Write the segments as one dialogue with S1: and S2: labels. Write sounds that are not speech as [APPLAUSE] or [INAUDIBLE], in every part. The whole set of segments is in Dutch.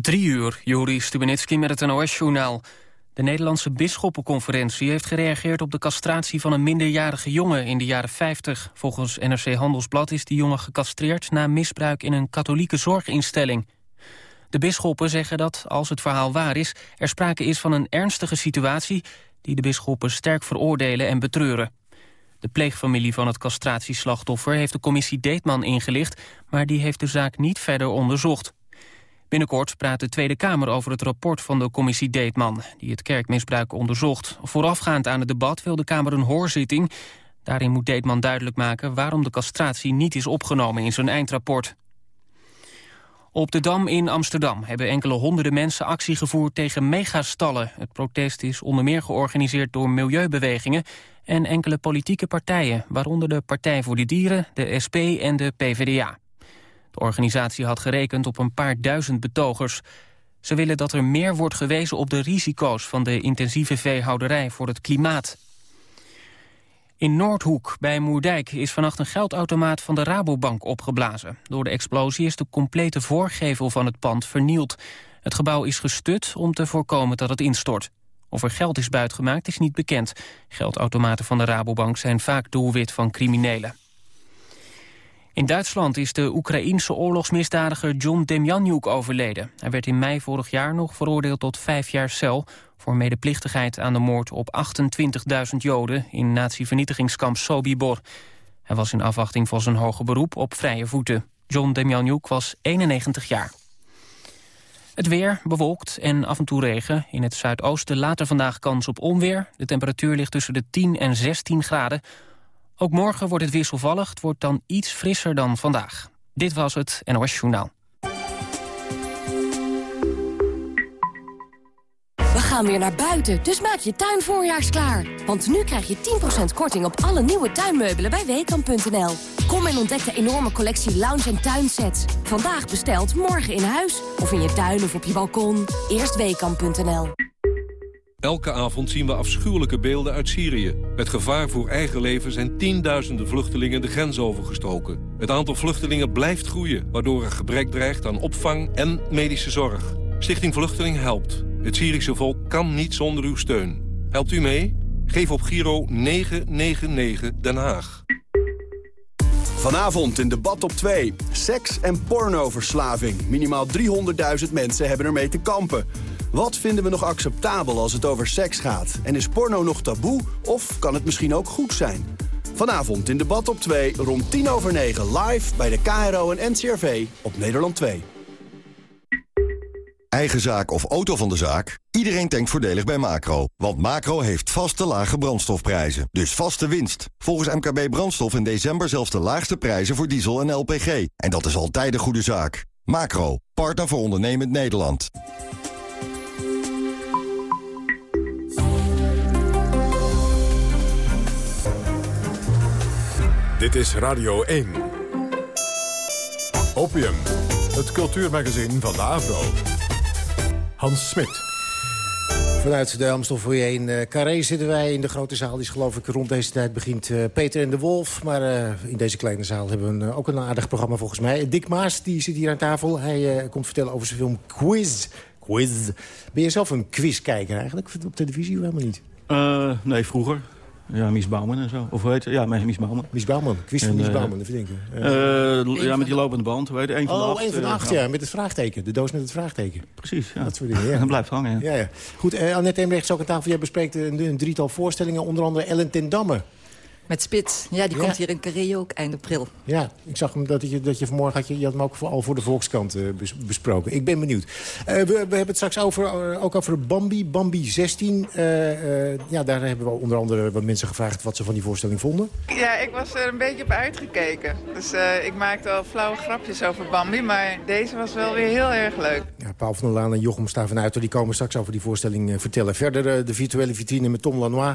S1: Drie uur, Juri Stubenitski met het NOS-journaal. De Nederlandse Bisschoppenconferentie heeft gereageerd op de castratie van een minderjarige jongen in de jaren 50. Volgens NRC Handelsblad is die jongen gecastreerd na misbruik in een katholieke zorginstelling. De bisschoppen zeggen dat, als het verhaal waar is, er sprake is van een ernstige situatie die de bisschoppen sterk veroordelen en betreuren. De pleegfamilie van het castratieslachtoffer heeft de commissie Deetman ingelicht, maar die heeft de zaak niet verder onderzocht. Binnenkort praat de Tweede Kamer over het rapport van de commissie Deetman... die het kerkmisbruik onderzocht. Voorafgaand aan het debat wil de Kamer een hoorzitting. Daarin moet Deetman duidelijk maken waarom de castratie niet is opgenomen in zijn eindrapport. Op de Dam in Amsterdam hebben enkele honderden mensen actie gevoerd tegen megastallen. Het protest is onder meer georganiseerd door milieubewegingen en enkele politieke partijen, waaronder de Partij voor de Dieren, de SP en de PvdA. De organisatie had gerekend op een paar duizend betogers. Ze willen dat er meer wordt gewezen op de risico's van de intensieve veehouderij voor het klimaat. In Noordhoek bij Moerdijk is vannacht een geldautomaat van de Rabobank opgeblazen. Door de explosie is de complete voorgevel van het pand vernield. Het gebouw is gestut om te voorkomen dat het instort. Of er geld is buitgemaakt is niet bekend. Geldautomaten van de Rabobank zijn vaak doelwit van criminelen. In Duitsland is de Oekraïense oorlogsmisdadiger John Demjanjuk overleden. Hij werd in mei vorig jaar nog veroordeeld tot vijf jaar cel... voor medeplichtigheid aan de moord op 28.000 Joden... in nazi-vernietigingskamp Sobibor. Hij was in afwachting van zijn hoge beroep op vrije voeten. John Demjanjuk was 91 jaar. Het weer bewolkt en af en toe regen. In het zuidoosten later vandaag kans op onweer. De temperatuur ligt tussen de 10 en 16 graden. Ook morgen wordt het wisselvallig. Het wordt dan iets frisser dan vandaag. Dit was het NOS Journaal.
S2: We gaan weer naar buiten, dus maak je tuin voorjaarsklaar. Want nu krijg je 10% korting op alle nieuwe tuinmeubelen bij Weekamp.nl. Kom en ontdek de enorme collectie lounge- en tuinsets. Vandaag besteld, morgen in huis. Of in je tuin of op je balkon. Eerst Weekamp.nl.
S3: Elke avond zien we afschuwelijke beelden uit Syrië. Met gevaar voor eigen leven zijn tienduizenden vluchtelingen de grens overgestoken. Het aantal vluchtelingen blijft groeien, waardoor er gebrek dreigt aan opvang en medische zorg. Stichting Vluchteling helpt. Het Syrische volk kan niet zonder uw steun. Helpt u mee? Geef op Giro 999 Den Haag.
S4: Vanavond in debat op 2. Seks- en pornoverslaving. Minimaal 300.000 mensen hebben ermee te kampen. Wat vinden we nog acceptabel als het over seks gaat? En is porno nog taboe of kan het misschien ook goed zijn? Vanavond in debat op 2 rond 10 over 9 live bij de KRO en NCRV op Nederland 2.
S5: Eigen zaak of auto van de zaak? Iedereen denkt voordelig bij Macro. Want Macro heeft vaste lage brandstofprijzen. Dus vaste winst. Volgens MKB Brandstof in december zelfs de laagste prijzen voor diesel en LPG. En dat is altijd een goede zaak. Macro, partner voor ondernemend Nederland.
S6: Dit is Radio 1. Opium, het cultuurmagazin van de Avro. Hans Smit.
S7: Vanuit de Amstelfoyer in uh, Carré zitten wij in de grote zaal. Die is geloof ik rond deze tijd begint uh, Peter en de Wolf. Maar uh, in deze kleine zaal hebben we een, ook een aardig programma volgens mij. Dick Maas die zit hier aan tafel. Hij komt vertellen over zijn film Quiz. Quiz. Ben je zelf een quizkijker eigenlijk op televisie of helemaal niet?
S8: nee, vroeger. Ja, Mies Bouwman en zo. Of hoe heet? Ja, Mies Bouwman.
S7: Mies Bouwman. Quiz van Mies Bouwman, dat vind ik.
S8: Uh, ja, met die lopende band. Weet je, een van
S7: oh,
S8: de acht.
S7: een van de acht, ja. Met het vraagteken. De doos met het vraagteken.
S8: Precies, ja.
S7: Dat soort dingen, [LAUGHS] ja.
S8: Dat blijft hangen,
S7: ja. ja, ja. Goed, uh, Annette Embrechts ook aan tafel. Jij bespreekt een, een, drietal voorstellingen. Onder andere Ellen ten Damme.
S9: Met Spits. Ja, die
S7: Ja.
S9: komt hier in Carré ook eind april.
S7: Ja, ik zag hem dat je, dat je vanmorgen had je, je had hem ook voor, al voor de Volkskrant eh, bes- besproken. Ik ben benieuwd. Eh, we, we hebben het straks over, eh, ook over Bambi, Bambi 16. Eh, eh, ja, daar hebben we onder andere wat mensen gevraagd wat ze van die voorstelling vonden.
S10: Ja, ik was er een beetje op uitgekeken. Dus eh, ik maakte al flauwe grapjes over Bambi, maar deze was wel weer heel erg leuk.
S7: Ja, Paul van der Laan en Jochem Stavenuiter die komen straks over die voorstelling vertellen. Verder de virtuele vitrine met Tom Lanois.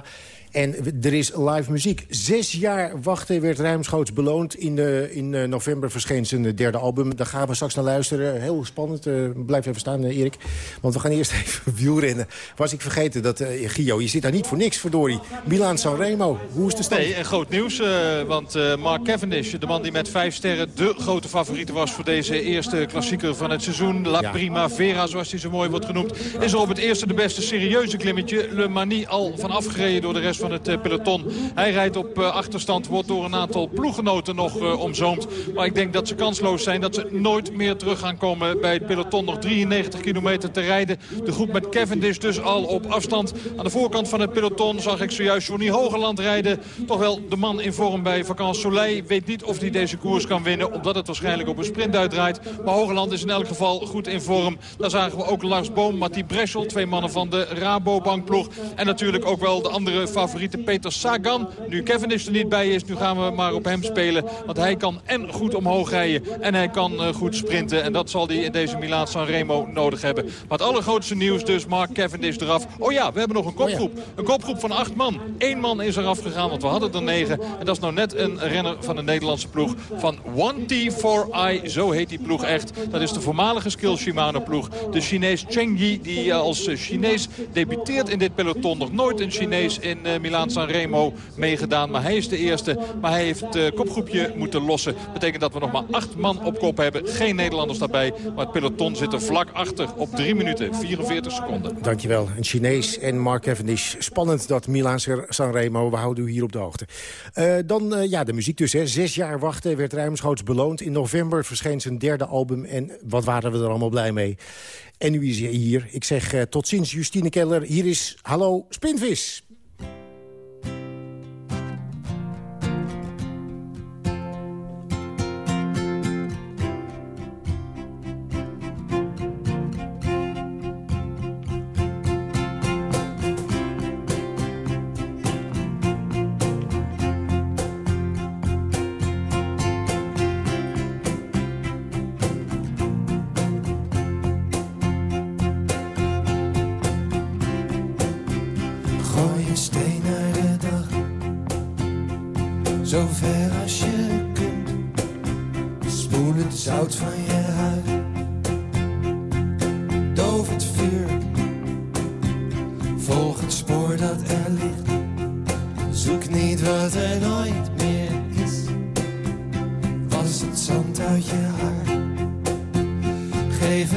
S7: En er is live muziek.
S11: zes jaar wachten werd ruimschoots beloond. In, de, in uh, november verscheen zijn derde album. Daar gaan we straks naar luisteren. Heel spannend. Uh, blijf even staan, uh, Erik. Want we gaan eerst [LAUGHS] even wielrennen. Was ik vergeten dat, Gio, je zit daar niet voor niks, verdorie. Milaan Sanremo, hoe is de stand?
S12: Nee, en groot nieuws. want Mark Cavendish, de man die met vijf sterren... de grote favoriete was voor deze eerste klassieker van het seizoen. La ja. Primavera, zoals hij zo mooi wordt genoemd. Is er op het eerste de beste serieuze klimmetje. Le Mani al van afgereden door de rest van het peloton. Hij rijdt op achterstand, wordt door een aantal ploeggenoten nog omzoomd. Maar ik denk dat ze kansloos zijn. Dat ze nooit meer terug gaan komen bij het peloton. Nog 93 kilometer te rijden. De groep met Cavendish dus al op afstand. Aan de voorkant van het peloton zag ik zojuist Johnny Hogeland rijden. Toch wel de man in vorm bij Vakant Soleil. Weet niet of hij deze koers kan winnen. Omdat het waarschijnlijk op een sprint uitdraait. Maar Hogeland is in elk geval goed in vorm. Daar zagen we ook Lars Boom, Matti Breschel. Twee mannen van de Rabobankploeg. En natuurlijk ook wel de andere favoriete Peter Sagan. Nu Cavendish er niet bij is, nu gaan we maar op hem spelen. Want hij kan en goed omhoog rijden. En hij kan uh, goed sprinten. En dat zal hij in deze Milaan Sanremo nodig hebben. Maar het allergrootste nieuws dus, Mark Cavendish eraf. Oh ja, we hebben nog een kopgroep. Een kopgroep van acht man. Eén man is eraf gegaan, want we hadden er negen. En dat is nou net een renner van de Nederlandse ploeg van 1T4i. Zo heet die ploeg echt. Dat is de voormalige Skill Shimano ploeg. De Chinees Cheng Yi, die als Chinees debuteert in dit peloton. Nog nooit een Chinees in Milaan Sanremo meegedaan. Maar hij is de eerste. Maar hij heeft het kopgroepje moeten lossen. Betekent dat we nog maar acht man op kop hebben. Geen Nederlanders daarbij. Maar het peloton zit er vlak achter op 3 minuten 44 seconden.
S11: Dankjewel. Een Chinees en Mark Cavendish. Spannend dat Milan Sanremo. We houden u hier op de hoogte. Uh, dan uh, ja, de muziek dus. Hè. Zes jaar wachten werd ruimschoots beloond. In november verscheen zijn derde album. En wat waren we er allemaal blij mee. En nu is hij hier. Ik zeg tot ziens Justine Keller. Hier is Hallo Spinvis.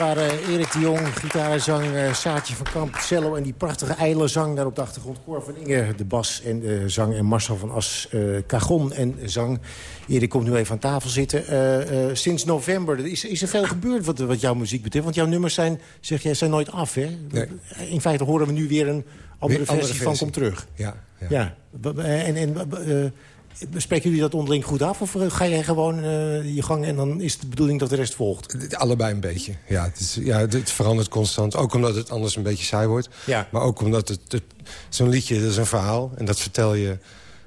S7: waren Erik de Jong, gitaar zang, uh, Saatje van Kamp, cello... en die prachtige eile zang daar op de achtergrond. Cor van Inge, de bas en de zang. En Marcel van As, uh, cajon en zang. Erik komt nu even aan tafel zitten. Uh, sinds november is, is er veel gebeurd wat, wat jouw muziek betreft. Want jouw nummers zijn, zeg jij, zijn nooit af, hè?
S13: Nee.
S7: In feite horen we nu weer een andere,
S13: Weer
S7: versie, van Kom Terug.
S13: Ja, ja.
S7: ja. En... en Spreken jullie dat onderling goed af? Of ga jij gewoon uh, je gang en dan is de bedoeling dat de rest volgt?
S13: Allebei een beetje. Ja, het, is, ja, het verandert constant. Ook omdat het anders een beetje saai wordt.
S7: Ja.
S13: Maar ook omdat het, het zo'n liedje, dat is een verhaal. En dat vertel je.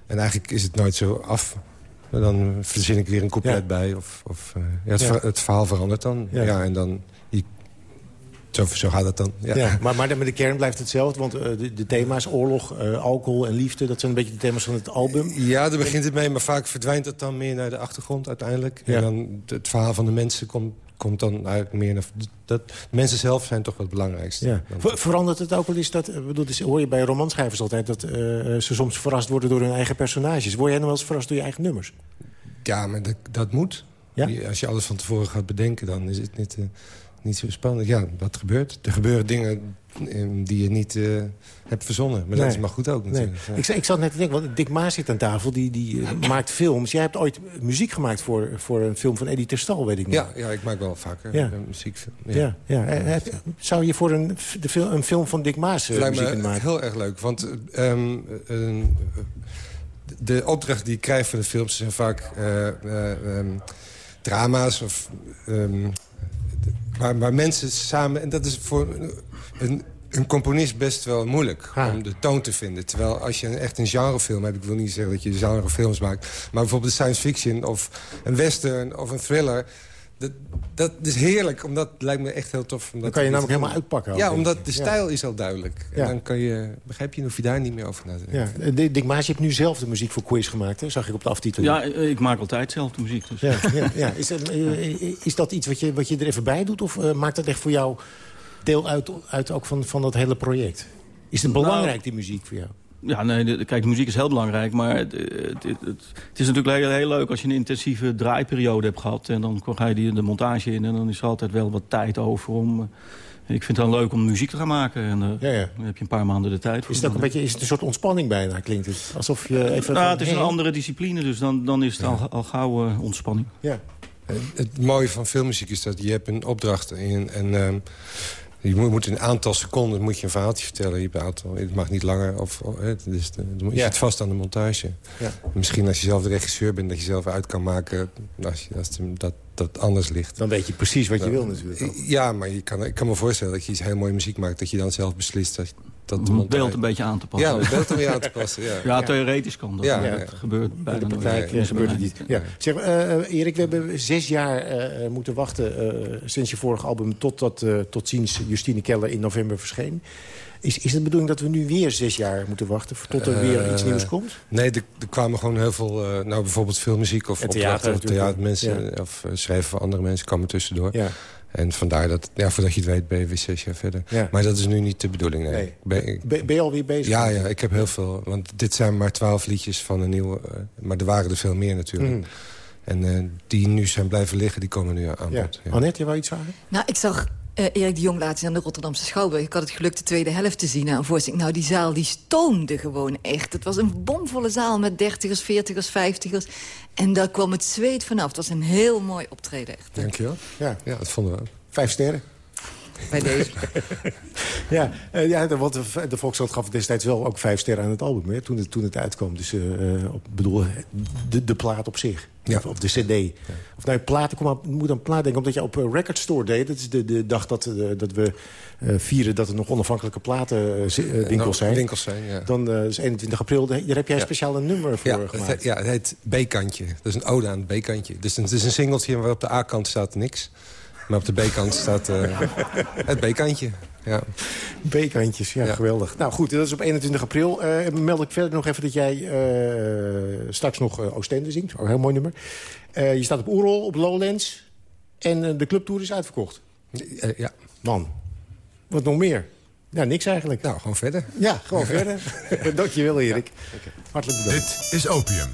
S13: En eigenlijk is het nooit zo af. Dan verzin ik weer een couplet
S7: Ja.
S13: bij. Of, of, uh, ja, het,
S7: Ja.
S13: ver- het verhaal verandert dan.
S7: Ja.
S13: en dan... Zo, zo gaat het dan. Ja.
S7: Ja, maar, maar de, maar de kern blijft hetzelfde. Want eh, de, de thema's oorlog, eh, alcohol en liefde... dat zijn een beetje de thema's van het album.
S13: Ja, daar begint het mee, maar vaak verdwijnt het dan meer naar de achtergrond uiteindelijk.
S7: Ja.
S13: En dan het verhaal van de mensen komt, komt dan eigenlijk meer naar... Dat, mensen zelf zijn toch wat het belangrijkste.
S7: Ja. Ver- Verandert het ook wel eens dat... ik bedoel, dus hoor je bij romanschrijvers altijd... dat eh, ze soms verrast worden door hun eigen personages. Word jij nog wel eens verrast door je eigen nummers?
S13: Ja, maar dat, dat moet.
S7: Ja?
S13: Als je alles van tevoren gaat bedenken, dan is het niet, eh, niet zo spannend. Ja, wat gebeurt? Er gebeuren dingen eh, die je niet eh, hebt verzonnen. Maar dat is maar goed ook
S7: Nee.
S13: natuurlijk. Ja.
S7: Ik, ik zat net te denken, want Dick Maas zit aan tafel. Die, die eh, [CLEARS THROAT] maakt films. Jij hebt ooit muziek gemaakt voor, voor een film van Eddie Terstal, weet ik nog.
S13: Ja, ja, ik maak wel vaker
S7: Ja.
S13: muziek.
S7: Ja. Ja, Zou je voor een, de fil- een film van Dick Maas
S13: lijkt
S7: muziek
S13: me
S7: maken?
S13: heel erg leuk. Want eh, ehm, eh, eh, de opdracht die ik krijg voor de films zijn vaak eh, eh, ehm, drama's. Of, ehm, waar, waar mensen samen... En dat is voor een, een componist best wel moeilijk om de toon te vinden. Terwijl als je echt een genrefilm hebt... Ik wil niet zeggen dat je genrefilms maakt... maar bijvoorbeeld science fiction of een western of een thriller... Dat, dat is heerlijk, omdat het lijkt me echt heel tof.
S7: Dan kan je namelijk helemaal uitpakken.
S13: Ja, omdat de
S7: Ja.
S13: stijl is al duidelijk. En
S7: Ja.
S13: dan kan je, begrijp je, hoef je daar niet meer over na te denken.
S7: Ja. Eh, Dick Maas, je hebt nu zelf de muziek voor Quiz gemaakt, hè? zag ik op de aftiteling.
S8: Ja, eh, ik maak altijd zelf de muziek. Dus.
S7: Ja, ja, ja. Is, dat, eh, is dat iets wat je, wat je er even bij doet? Of maakt dat echt voor jou deel uit, uit ook van, van dat hele project? Is het
S8: Nou,
S7: belangrijk, die muziek, voor jou?
S8: Ja, nee, de, kijk, de muziek is heel belangrijk. Maar het, het, het, het- het is natuurlijk heel, heel leuk als je een intensieve draaiperiode hebt gehad. En dan ga je die, de montage in en dan is er altijd wel wat tijd over om... eh, ik vind het dan leuk om muziek te gaan maken. En eh,
S7: Ja, ja.
S8: dan heb je een paar maanden de tijd voor.
S7: Is het ook een beetje is het een soort ontspanning bijna, klinkt het? Alsof je even...
S8: Nou, het is een andere discipline, dus dan, dan is het al, al gauw eh, ontspanning.
S7: Ja.
S13: Het mooie van filmmuziek is dat je hebt een opdracht... en, en ehm, je moet, een aantal seconden moet je een verhaaltje vertellen. Je aantal, het mag niet langer. Of, dan moet je zit vast aan de montage.
S7: Ja.
S13: Misschien als je zelf de regisseur bent... dat je zelf uit kan maken als, je, als het- dat, dat anders ligt.
S7: Dan weet je precies wat je wil natuurlijk. ook.
S13: Ja, maar je kan, ik kan me voorstellen dat je iets heel mooie muziek maakt... dat je dan zelf beslist dat, dat
S8: Om het beeld een beetje aan te passen.
S13: Ja, om het beeld er aan te passen. Ja.
S8: Ja, theoretisch kan dat.
S13: Ja,
S8: het gebeurt bijna
S7: de praktijk eh, gebeurt het niet. Ja. Zeg, eh, eh, Erik, we hebben zes jaar eh, moeten wachten... eh, sinds je vorige album totdat eh, tot ziens Justine Keller in november verscheen. Is, is het de bedoeling dat we nu weer zes jaar moeten wachten... tot er weer iets nieuws komt?
S13: Nee, er, er kwamen gewoon heel veel... eh, nou, bijvoorbeeld filmmuziek of
S7: En theater
S13: opdrachten of
S7: natuurlijk.
S13: theatermensen... of uh, schrijven voor andere mensen kwamen tussendoor.
S7: Ja.
S13: En vandaar dat, ja, voordat je het weet ben je weer zes jaar verder.
S7: Ja.
S13: Maar dat is nu niet de bedoeling, nee. Ben, ik-
S7: Ben, ben je alweer bezig?
S13: ja, ja, ik heb heel veel. Want dit zijn maar twaalf liedjes van een nieuwe... eh, maar er waren er veel meer natuurlijk.
S7: Mhm.
S13: En eh, die nu zijn blijven liggen, die komen nu aan
S7: Ja.
S13: bod. Ja.
S7: Annette, je wou iets vragen?
S9: Nou, ik zag eh, Erik de Jong laatst aan de Rotterdamse Schouwburg. Ik had het geluk de tweede helft te zien. En voorzien, nou, die zaal die stoomde gewoon echt. Het was een bomvolle zaal met dertigers, veertigers, vijftigers. En daar kwam het zweet vanaf. Het was een heel mooi optreden, echt.
S13: Dankjewel.
S7: Ja.
S13: Ja, dat vonden we ook.
S7: Vijf sterren. [LAUGHS]
S9: Bij deze.
S7: Ja, eh, ja de- want de, de Volkskrant gaf destijds wel ook vijf sterren aan het album... Hè, toen, het, toen het uitkwam. Dus op, bedoel, de, de plaat op zich.
S13: Ja.
S7: Of, de cd. Of nou, platen, kom moet aan plaat denken... omdat je op Record Store deed. Dat is de, de dag dat, dat we vieren... dat er nog onafhankelijke platenwinkels
S13: Nou,
S7: zijn.
S13: Winkels zijn, ja.
S7: Dan is 21 april. Daar heb jij
S13: Ja.
S7: speciaal een nummer voor
S13: Ja, het,
S7: gemaakt.
S13: he- ja, het heet B-kantje. Dat is een ode aan het B-kantje. Dus het is een singeltje waar op de A-kant staat niks. Maar op de B-kant staat eh, het B-kantje. Ja.
S7: B-kantjes, ja,
S13: Ja.
S7: geweldig. Nou goed, dat is op 21 april. Eh, meld ik verder nog even dat jij eh, straks nog eh, Oostende zingt. Ook een heel mooi nummer. Eh, je staat op Oerol, op Lowlands. En de clubtour is uitverkocht.
S13: Eh, ja.
S7: Man, wat nog meer? Ja, niks eigenlijk.
S13: Nou, gewoon verder.
S7: Ja, gewoon verder. [LAUGHS] Dankjewel, Erik. Hartelijk bedankt.
S6: Dit is Opium.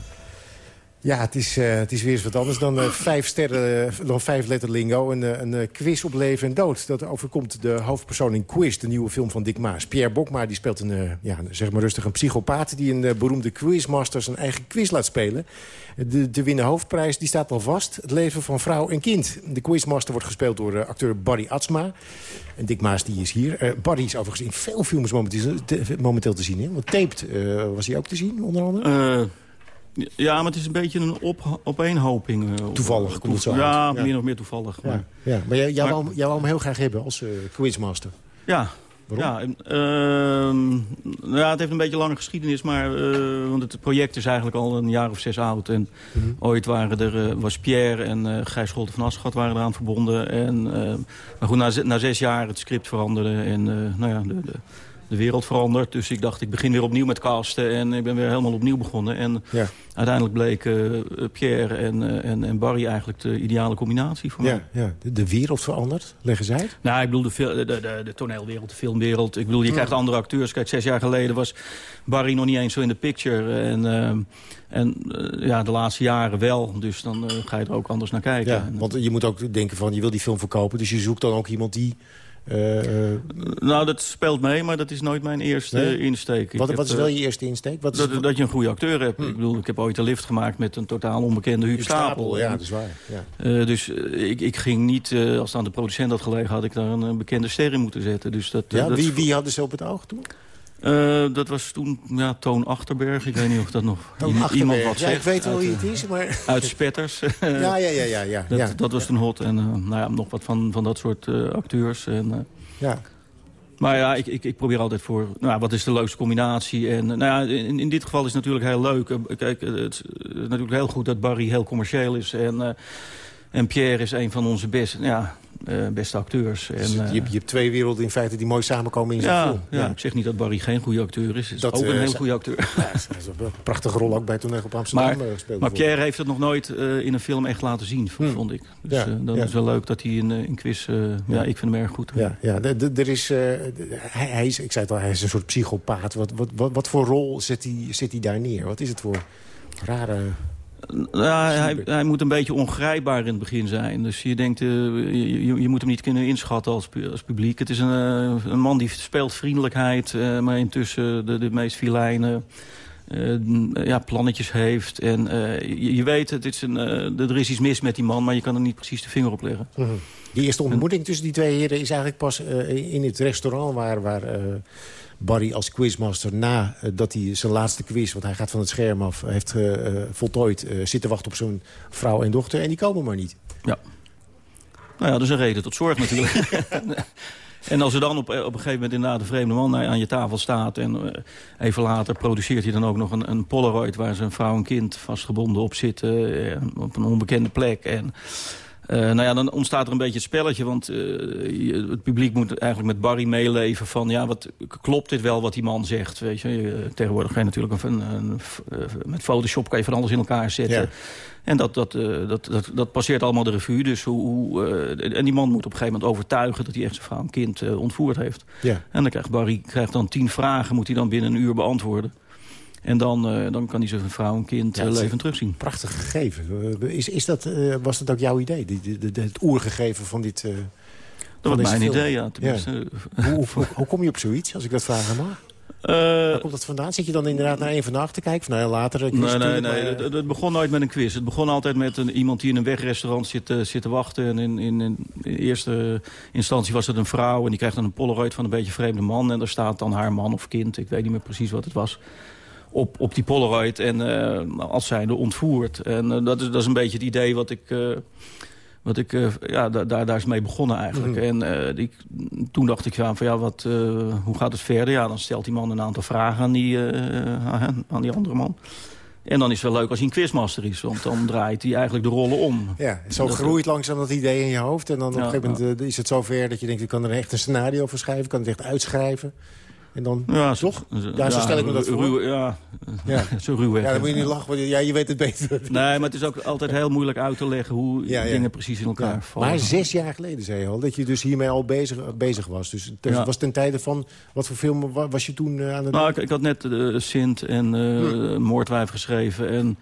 S7: Ja, het is, uh, het is weer eens wat anders dan uh, vijf sterren, uh, dan vijf letter lingo. Een, een quiz op leven en dood. Dat overkomt de hoofdpersoon in Quiz, de nieuwe film van Dick Maas. Pierre Bokma die speelt een, ja, zeg maar rustig een psychopaat... die een beroemde quizmaster zijn eigen quiz laat spelen. De, de winnen hoofdprijs die staat al vast. Het leven van vrouw en kind. De quizmaster wordt gespeeld door acteur Barry Atsma. En Dick Maas die is hier. Barry is overigens in veel films momenteel te, momenteel te zien. Hè? Want Taped was hij ook te zien, onder andere?
S8: Ja, maar het is een beetje een op, opeenhoping. Uh,
S7: toevallig komt het zo
S8: Ja,
S7: uit.
S8: min of meer toevallig.
S7: Ja, maar, ja. maar jij, jij, maar, wou, jij wou hem heel graag hebben als uh, quizmaster.
S8: Ja.
S7: Waarom?
S8: Ja, uh, ja, het heeft een beetje lange geschiedenis, maar uh, want het project is eigenlijk al een jaar of zes oud. En mm -hmm. ooit waren er, was Pierre en Gijs Scholte van Aschat waren eraan verbonden. En, maar goed, na, na, zes jaar het script veranderde en nou ja, de, de de wereld verandert. Dus ik dacht, ik begin weer opnieuw met casten. En ik ben weer helemaal opnieuw begonnen. En
S7: ja.
S8: uiteindelijk bleken uh, Pierre en, uh, en, en, Barry eigenlijk de ideale combinatie voor
S7: ja,
S8: mij.
S7: Ja. De, de, wereld verandert? Leg eens uit.
S8: Nou, ik bedoel de, de, de, de toneelwereld, de filmwereld. Ik bedoel, je krijgt andere acteurs. Kijk, zes jaar geleden was Barry nog niet eens zo in de picture. En... Uh, en uh, ja, de laatste jaren wel. Dus dan uh, ga je er ook anders naar kijken.
S7: Ja, want je moet ook denken van, je wil die film verkopen. Dus je zoekt dan ook iemand die... Uh,
S8: nou, dat speelt mee, maar dat is nooit mijn eerste
S7: nee?
S8: insteek.
S7: Wat, wat is wel je eerste insteek? Wat is
S8: dat, dat je een goede acteur hebt. Hm. Ik bedoel, ik heb ooit een lift gemaakt met een totaal onbekende Huub Stapel.
S7: Ja, dat is waar. Ja.
S8: Uh, dus ik, ik ging niet, als het aan de producent had gelegen... had ik daar een, bekende ster in moeten zetten. Dus dat,
S7: ja,
S8: dat
S7: wie, wie hadden ze op het oog toen?
S8: Uh, dat was toen ja, Toon Achterberg. Ik weet niet of dat nog iemand wat zegt.
S7: Ja, ik weet wel wie het is, maar...
S8: Uit Spetters. [LAUGHS] [LAUGHS]
S7: ja, ja, ja. ja, ja,
S8: dat,
S7: ja.
S8: dat was toen hot. En uh, nou ja, nog wat van, van dat soort uh, acteurs. En,
S7: ja.
S8: Maar ja, ik, ik, ik, probeer altijd voor... Nou, wat is de leukste combinatie? En nou ja, in, in dit geval is het natuurlijk heel leuk. Kijk, het is natuurlijk heel goed dat Barry heel commercieel is. En, en Pierre is een van onze beste... Ja, beste acteurs. En,
S7: dus je, je, hebt twee werelden in feite die mooi samenkomen in zo'n
S8: ja,
S7: film.
S8: Ja, ik zeg niet dat Barry geen goede acteur is. Hij is ook een heel goede acteur. [LAUGHS]
S7: Ja, dat is een prachtige rol ook bij Toneel op Amsterdam
S8: maar,
S7: gespeeld.
S8: Maar Pierre heeft het nog nooit in een film echt laten zien,
S7: Hmm.
S8: vond ik. Dus dat is wel leuk dat hij in, in quiz... ja. ik vind hem erg goed.
S7: Ja, ja er is... hij, hij, is, ik zei het al, hij is een soort psychopaat. Wat, wat, wat, wat voor rol zet hij, zet hij daar neer? Wat is het voor rare...
S8: Ja, hij, hij, moet een beetje ongrijpbaar in het begin zijn. Dus je denkt, uh, je, je, moet hem niet kunnen inschatten als, als publiek. Het is een, uh, een man die speelt vriendelijkheid, uh, maar intussen de, de meest filijne ja, plannetjes heeft. En je, je, weet, het is een, er is iets mis met die man, maar je kan er niet precies de vinger op leggen.
S7: Mm -hmm. Die eerste ontmoeting tussen die twee heren is eigenlijk pas in het restaurant waar... waar Barry als quizmaster na uh, dat hij zijn laatste quiz... want hij gaat van het scherm af, heeft uh, voltooid... Uh, zitten wachten op zijn vrouw en dochter en die komen maar niet.
S8: Ja. Nou ja, dat is een reden tot zorg natuurlijk. [LAUGHS] en als er dan op, op een gegeven moment inderdaad een vreemde man aan je tafel staat... en even later produceert hij dan ook nog een, een Polaroid... waar zijn vrouw en kind vastgebonden op zitten op een onbekende plek... En, uh, nou ja, dan ontstaat er een beetje het spelletje. Want uh, je, het publiek moet eigenlijk met Barry meeleven van... ja, wat, klopt dit wel wat die man zegt? Weet je? je tegenwoordig kan je natuurlijk een, een, een, met Photoshop kan je van alles in elkaar zetten.
S7: Ja.
S8: En dat, dat, uh, dat, dat, dat passeert allemaal de revue. Dus hoe, hoe, en die man moet op een gegeven moment overtuigen... dat hij echt zijn vrouw en kind ontvoerd heeft.
S7: Ja.
S8: En dan krijgt Barry krijgt dan tien vragen... moet hij dan binnen een uur beantwoorden. En dan, uh, dan kan hij zijn vrouw en kind ja, uh, levend terugzien.
S7: Prachtig gegeven. Uh, is, is dat, was dat ook jouw idee? Het oergegeven van dit
S8: Dat van was mijn
S7: film?
S8: idee, ja.
S7: ja. hoe, hoe, hoe, kom je op zoiets, als ik dat vragen mag? Waar komt dat vandaan? Zit je dan inderdaad naar een van de achter te kijken? Nou later...
S8: Nee, nee, nee. Maar... Het, het, begon nooit met een quiz. Het begon altijd met een, iemand die in een wegrestaurant zit, zit te wachten. En in, in, in, eerste instantie was het een vrouw. En die krijgt dan een polaroid van een beetje vreemde man. En daar staat dan haar man of kind. Ik weet niet meer precies wat het was op, op die Polaroid en uh, als zijnde ontvoerd. En uh, dat, is, dat is een beetje het idee wat ik... Uh, wat ik ja, daar, daar is mee begonnen eigenlijk. Mm. En ik, toen dacht ik ja, van, ja wat, hoe gaat het verder? Ja, dan stelt die man een aantal vragen aan die, aan die andere man. En dan is het wel leuk als hij een quizmaster is. Want dan draait hij eigenlijk de rollen om.
S7: Ja, zo dat groeit langzaam dat idee in je hoofd. En dan op
S8: Ja,
S7: een gegeven moment is het zover dat je denkt... ik kan er echt een scenario voor schrijven. Ik kan het echt uitschrijven. En dan,
S8: ja,
S7: toch?
S8: Zo,
S7: ja, zo stel ik me dat voor.
S8: Ruw, ja,
S7: ja. [LAUGHS]
S8: zo ruwweg.
S7: Ja, dan moet je niet lachen, want ja, je weet het beter. [LAUGHS]
S8: Nee, maar het is ook altijd heel moeilijk uit te leggen hoe
S7: Ja,
S8: dingen precies in elkaar vallen.
S7: Maar zes jaar geleden zei je al dat je dus hiermee al bezig, bezig was. Dus het was ten tijde van... Wat voor film wa- was je toen eh, aan het
S8: Nou, ik, ik had net eh, Sint en eh, Moordwijf geschreven. En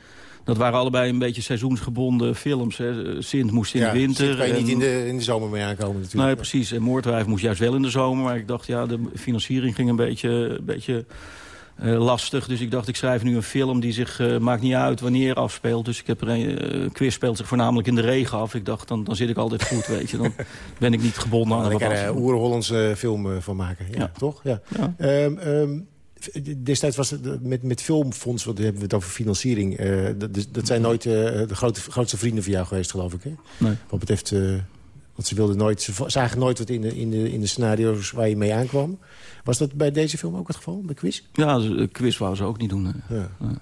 S8: dat waren allebei een beetje seizoensgebonden films. Hè. Sint moest in
S7: ja,
S8: de winter.
S7: Sint kan je niet in de, in de zomer mee aankomen natuurlijk.
S8: Nee, precies. En Moordwijf moest juist wel in de zomer. Maar ik dacht, ja, de financiering ging een beetje... Een beetje uh, lastig. Dus ik dacht, ik schrijf nu een film die zich, uh, maakt niet uit wanneer afspeelt. Dus ik heb er een, uh, quiz speelt zich voornamelijk in de regen af. Ik dacht, dan, dan zit ik altijd goed, weet je. Dan [LAUGHS] ben ik niet gebonden aan
S7: wat Lekker een oer-Hollandse film van maken, ja, ja. toch? Ja. ja. Um, um, destijds was het met, met filmfonds, want we hebben het over financiering. dat, dat, zijn nooit de grote, grootste vrienden van jou geweest, geloof ik, hè?
S8: Nee.
S7: Wat betreft... want ze, wilden nooit, ze zagen nooit wat in de, in, de, in de scenario's waar je mee aankwam. Was dat bij deze film ook het geval, bij Quiz?
S8: Ja, de quiz wou ze ook niet doen. Ja. Ja.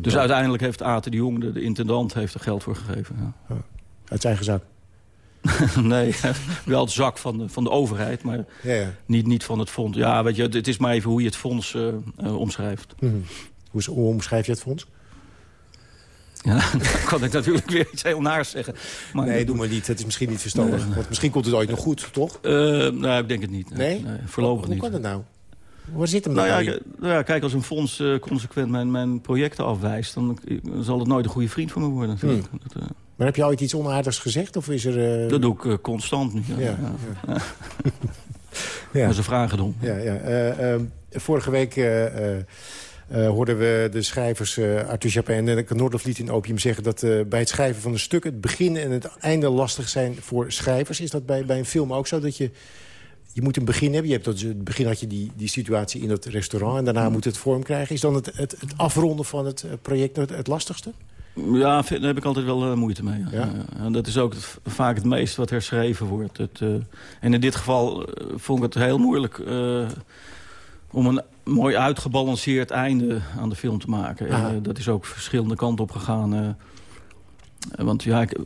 S8: Dus uiteindelijk heeft Aten de Jong, de, de, intendant, heeft er geld voor gegeven. Ja.
S7: Uit zijn eigen zak? [LAUGHS]
S8: nee, [LAUGHS] wel het zak van de, van de overheid, maar Niet, niet van het fonds. Ja, weet je, het is maar even hoe je het fonds uh, uh, omschrijft.
S7: Mm -hmm. hoe, hoe omschrijf je het fonds? [LAUGHS]
S8: Ja, dan kan ik natuurlijk weer iets heel naars zeggen.
S7: Maar nee, doe maar niet. Het is misschien niet verstandig. Nee. Want misschien komt het ooit nog goed, toch?
S8: Uh, nou, ik denk het niet. Nee? nee voorlopig
S7: Hoe
S8: niet.
S7: Hoe kan het nou? Waar zit hem
S8: nou
S7: nou?
S8: Ja, ja, kijk, als een fonds uh, consequent mijn, mijn projecten afwijst... Dan, zal het nooit een goede vriend van me worden. Hmm.
S7: Dat. Maar heb je ooit iets onaardigs gezegd? Of is er, uh...
S8: Dat doe ik constant nu. Ja, ja, ja. ja. Dat is een vragendom.
S7: Ja, ja. Ehm, vorige week hoorden we de schrijvers Arthur Chapin en Noordhoff liet in Opium zeggen... dat bij het schrijven van een stuk het begin en het einde lastig zijn voor schrijvers. Is dat bij, bij een film ook zo? Dat je, je moet een begin hebben. Je hebt tot het begin had je die, die situatie in het restaurant... en daarna moet het vorm krijgen. Is dan het, het, het afronden van het project het, het lastigste?
S8: Ja, daar heb ik altijd wel uh, moeite mee. Ja? Ja. dat is ook het, vaak het meest wat herschreven wordt. Het, uh, en in dit geval uh, vond ik het heel moeilijk om een mooi uitgebalanceerd einde aan de film te maken. Dat is ook verschillende kanten op gegaan. Want ja, ik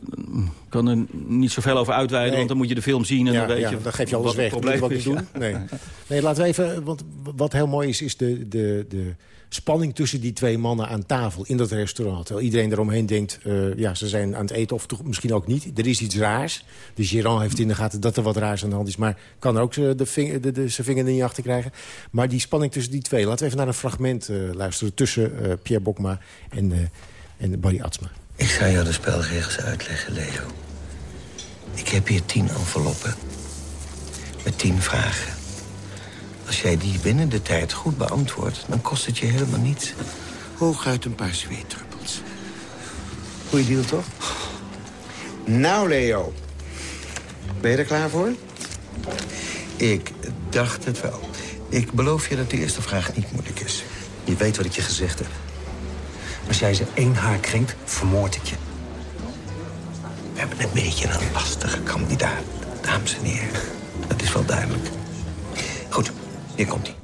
S8: kan er niet zoveel over uitweiden, nee. want dan moet je de film zien en
S7: ja,
S8: dan weet
S7: ja,
S8: je
S7: dan geef je alles weg. Wat niet doen. Nee. [LAUGHS] nee, laten we even, want wat heel mooi is, is de, de, de spanning tussen die twee mannen aan tafel in dat restaurant. Terwijl iedereen eromheen denkt, uh, ja, ze zijn aan het eten of toch misschien ook niet. Er is iets raars. De Gérant heeft in de gaten dat er wat raars aan de hand is. Maar kan er ook de de, zijn vinger er niet achter krijgen. Maar die spanning tussen die twee. Laten we even naar een fragment uh, luisteren tussen uh, Pierre Bokma en, en Barry Atsma.
S14: Ik ga jou de spelregels uitleggen, Leo. Ik heb hier tien enveloppen. Met tien vragen. Als jij die binnen de tijd goed beantwoordt, dan kost het je helemaal niets. Hooguit een paar zweetdruppels. Goeie deal, toch? Nou, Leo. Ben je er klaar voor? Ik dacht het wel. Ik beloof je dat de eerste vraag niet moeilijk is.
S15: Je weet wat ik je gezegd heb. Als jij ze één haar krenkt, vermoord ik je.
S14: We hebben een beetje een lastige kandidaat, dames en heren. Dat is wel duidelijk. Hier komt hij.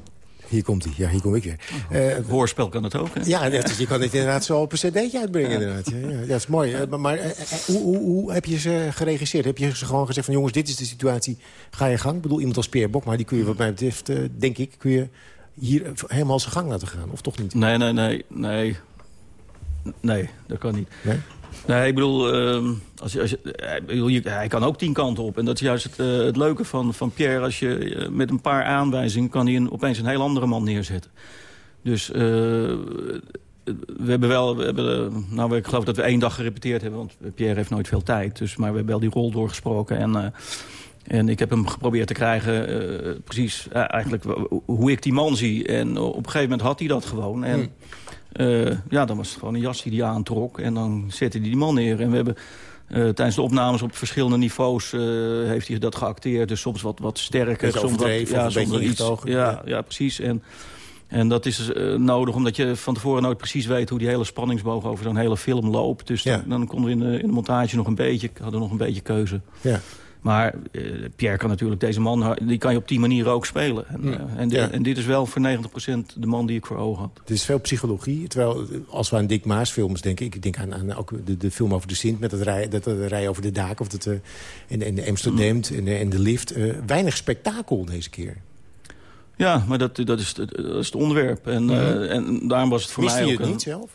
S7: Hier komt hij, ja, hier kom ik weer.
S8: Uh, het hoorspel kan het ook, hè?
S7: Ja, dus je kan dit inderdaad zo op een cd'tje uitbrengen, ja. inderdaad. Ja, ja, dat is mooi. Uh, maar uh, hoe, hoe, hoe, heb je ze geregisseerd? Heb je ze gewoon gezegd van, jongens, dit is de situatie, ga je gang? Ik bedoel, iemand als Pierre Bok, maar die kun je wat mij betreft, denk ik, kun je hier helemaal zijn gang laten gaan, of toch niet?
S8: Nee, nee, nee, nee. Nee, dat kan niet.
S7: Nee?
S8: Nee, ik bedoel, uh, als als je, hij kan ook tien kanten op. En dat is juist het, uh, het leuke van, van Pierre. Als je uh, met een paar aanwijzingen kan hij een, opeens een heel andere man neerzetten. Dus we hebben wel, we hebben, nou ik geloof dat we één dag gerepeteerd hebben. Want Pierre heeft nooit veel tijd. Dus, maar we hebben wel die rol doorgesproken. En, en ik heb hem geprobeerd te krijgen, precies eigenlijk hoe ik die man zie. En op een gegeven moment had hij dat gewoon. En, hmm. Uh, ja, dan was het gewoon een jas die hij aantrok. En dan zette hij die man neer. En we hebben uh, tijdens de opnames op verschillende niveaus uh, heeft hij dat geacteerd. Dus soms wat, wat sterker.
S7: Soms wat,
S8: ja,
S7: een soms
S8: iets. Ja, ja, ja. precies. En, en dat is nodig omdat je van tevoren nooit precies weet... hoe die hele spanningsboog over zo'n hele film loopt. Dus ja. dan, dan, konden we in de, in de montage nog een beetje... hadden nog een beetje keuze.
S7: Ja.
S8: Maar uh, Pierre kan natuurlijk, deze man, die kan je op die manier ook spelen. En, uh, en, de,
S7: ja.
S8: en, dit is wel voor 90% de man die ik voor ogen had.
S7: Het is veel psychologie. Terwijl, als we aan Dick Maas films denken... ik denk aan, aan ook de, de, film over de Sint met het rij, dat, dat rij over de daken... of dat, uh, en, en de Amsterdam mm. en, en de lift. weinig spektakel deze keer.
S8: Ja, maar dat, dat, is, dat is het onderwerp. En, mm -hmm. en daarom was het voor mij
S7: ook...
S8: ook...
S7: je het niet zelf?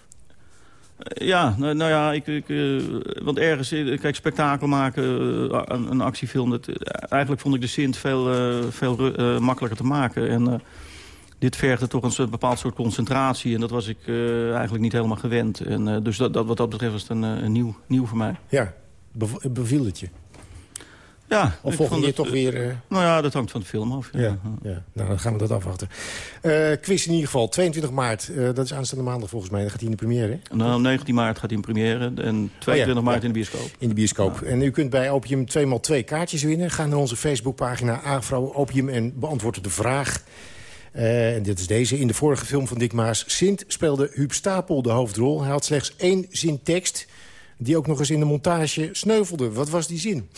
S8: Ja, nou, nou ja, ik, ik, uh, want ergens, kijk, spektakel maken, een, een, actiefilm... Dat, eigenlijk vond ik de Sint veel, veel makkelijker te maken. En dit vergde toch een bepaald soort concentratie. En dat was ik eigenlijk niet helemaal gewend. En, dus dat, dat, wat dat betreft was het een, een nieuw, nieuw voor mij.
S7: Ja, beviel het je?
S8: Ja.
S7: Of volgende je toch weer... Uh...
S8: Nou ja, dat hangt van de film af.
S7: Ja. ja. ja. Nou, dan gaan we dat afwachten. Uh, quiz in ieder geval, 22 maart. Uh, dat is aanstaande maandag volgens mij. Dan gaat hij in de première, hè?
S8: Nou, 19 maart gaat hij in première. En 22 oh, maart in de bioscoop.
S7: In de bioscoop. En u kunt bij Opium 2x2 kaartjes winnen. Ga naar onze Facebookpagina Afro Opium en beantwoord de vraag... en dit is deze. In de vorige film van Dick Maas, Sint, speelde Huub Stapel de hoofdrol. Hij had slechts één zin tekst, die ook nog eens in de montage sneuvelde. Wat was die zin?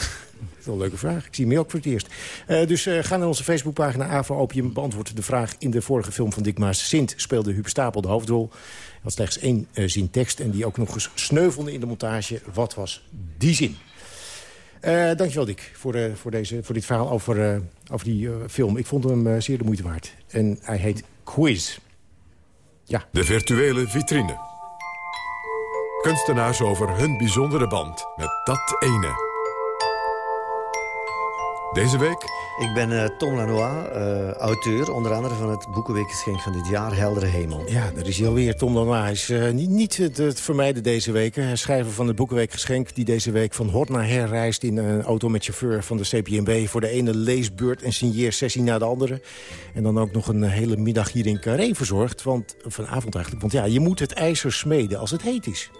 S7: Dat is wel een leuke vraag. Ik zie hem ook voor het eerst. Uh, dus uh, ga naar onze Facebookpagina AVO Opium. Beantwoord de vraag in de vorige film van Dick Maas. Sint speelde Huub Stapel de hoofdrol. Hij had slechts één uh, zin tekst. En die ook nog eens sneuvelde in de montage. Wat was die zin? dankjewel Dick voor, voor, deze, voor dit verhaal over, over die film. Ik vond hem zeer de moeite waard. En hij heet Quiz. Ja.
S6: De virtuele vitrine. Kunstenaars over hun bijzondere band met dat ene. Deze week?
S16: Ik ben uh, Tom Lanois, uh, auteur onder andere van het Boekenweekgeschenk van dit jaar, Heldere Hemel.
S7: Ja, daar is hij alweer. Tom Lanois is uh, niet, niet het vermijden deze week. Hij is schrijver van het Boekenweekgeschenk... die deze week van hort naar her reist in een auto met chauffeur van de CPNB... voor de ene leesbeurt en signeersessie naar de andere. En dan ook nog een hele middag hier in Carré verzorgd. Want, vanavond eigenlijk. Want ja, je moet het ijzer smeden als het heet is.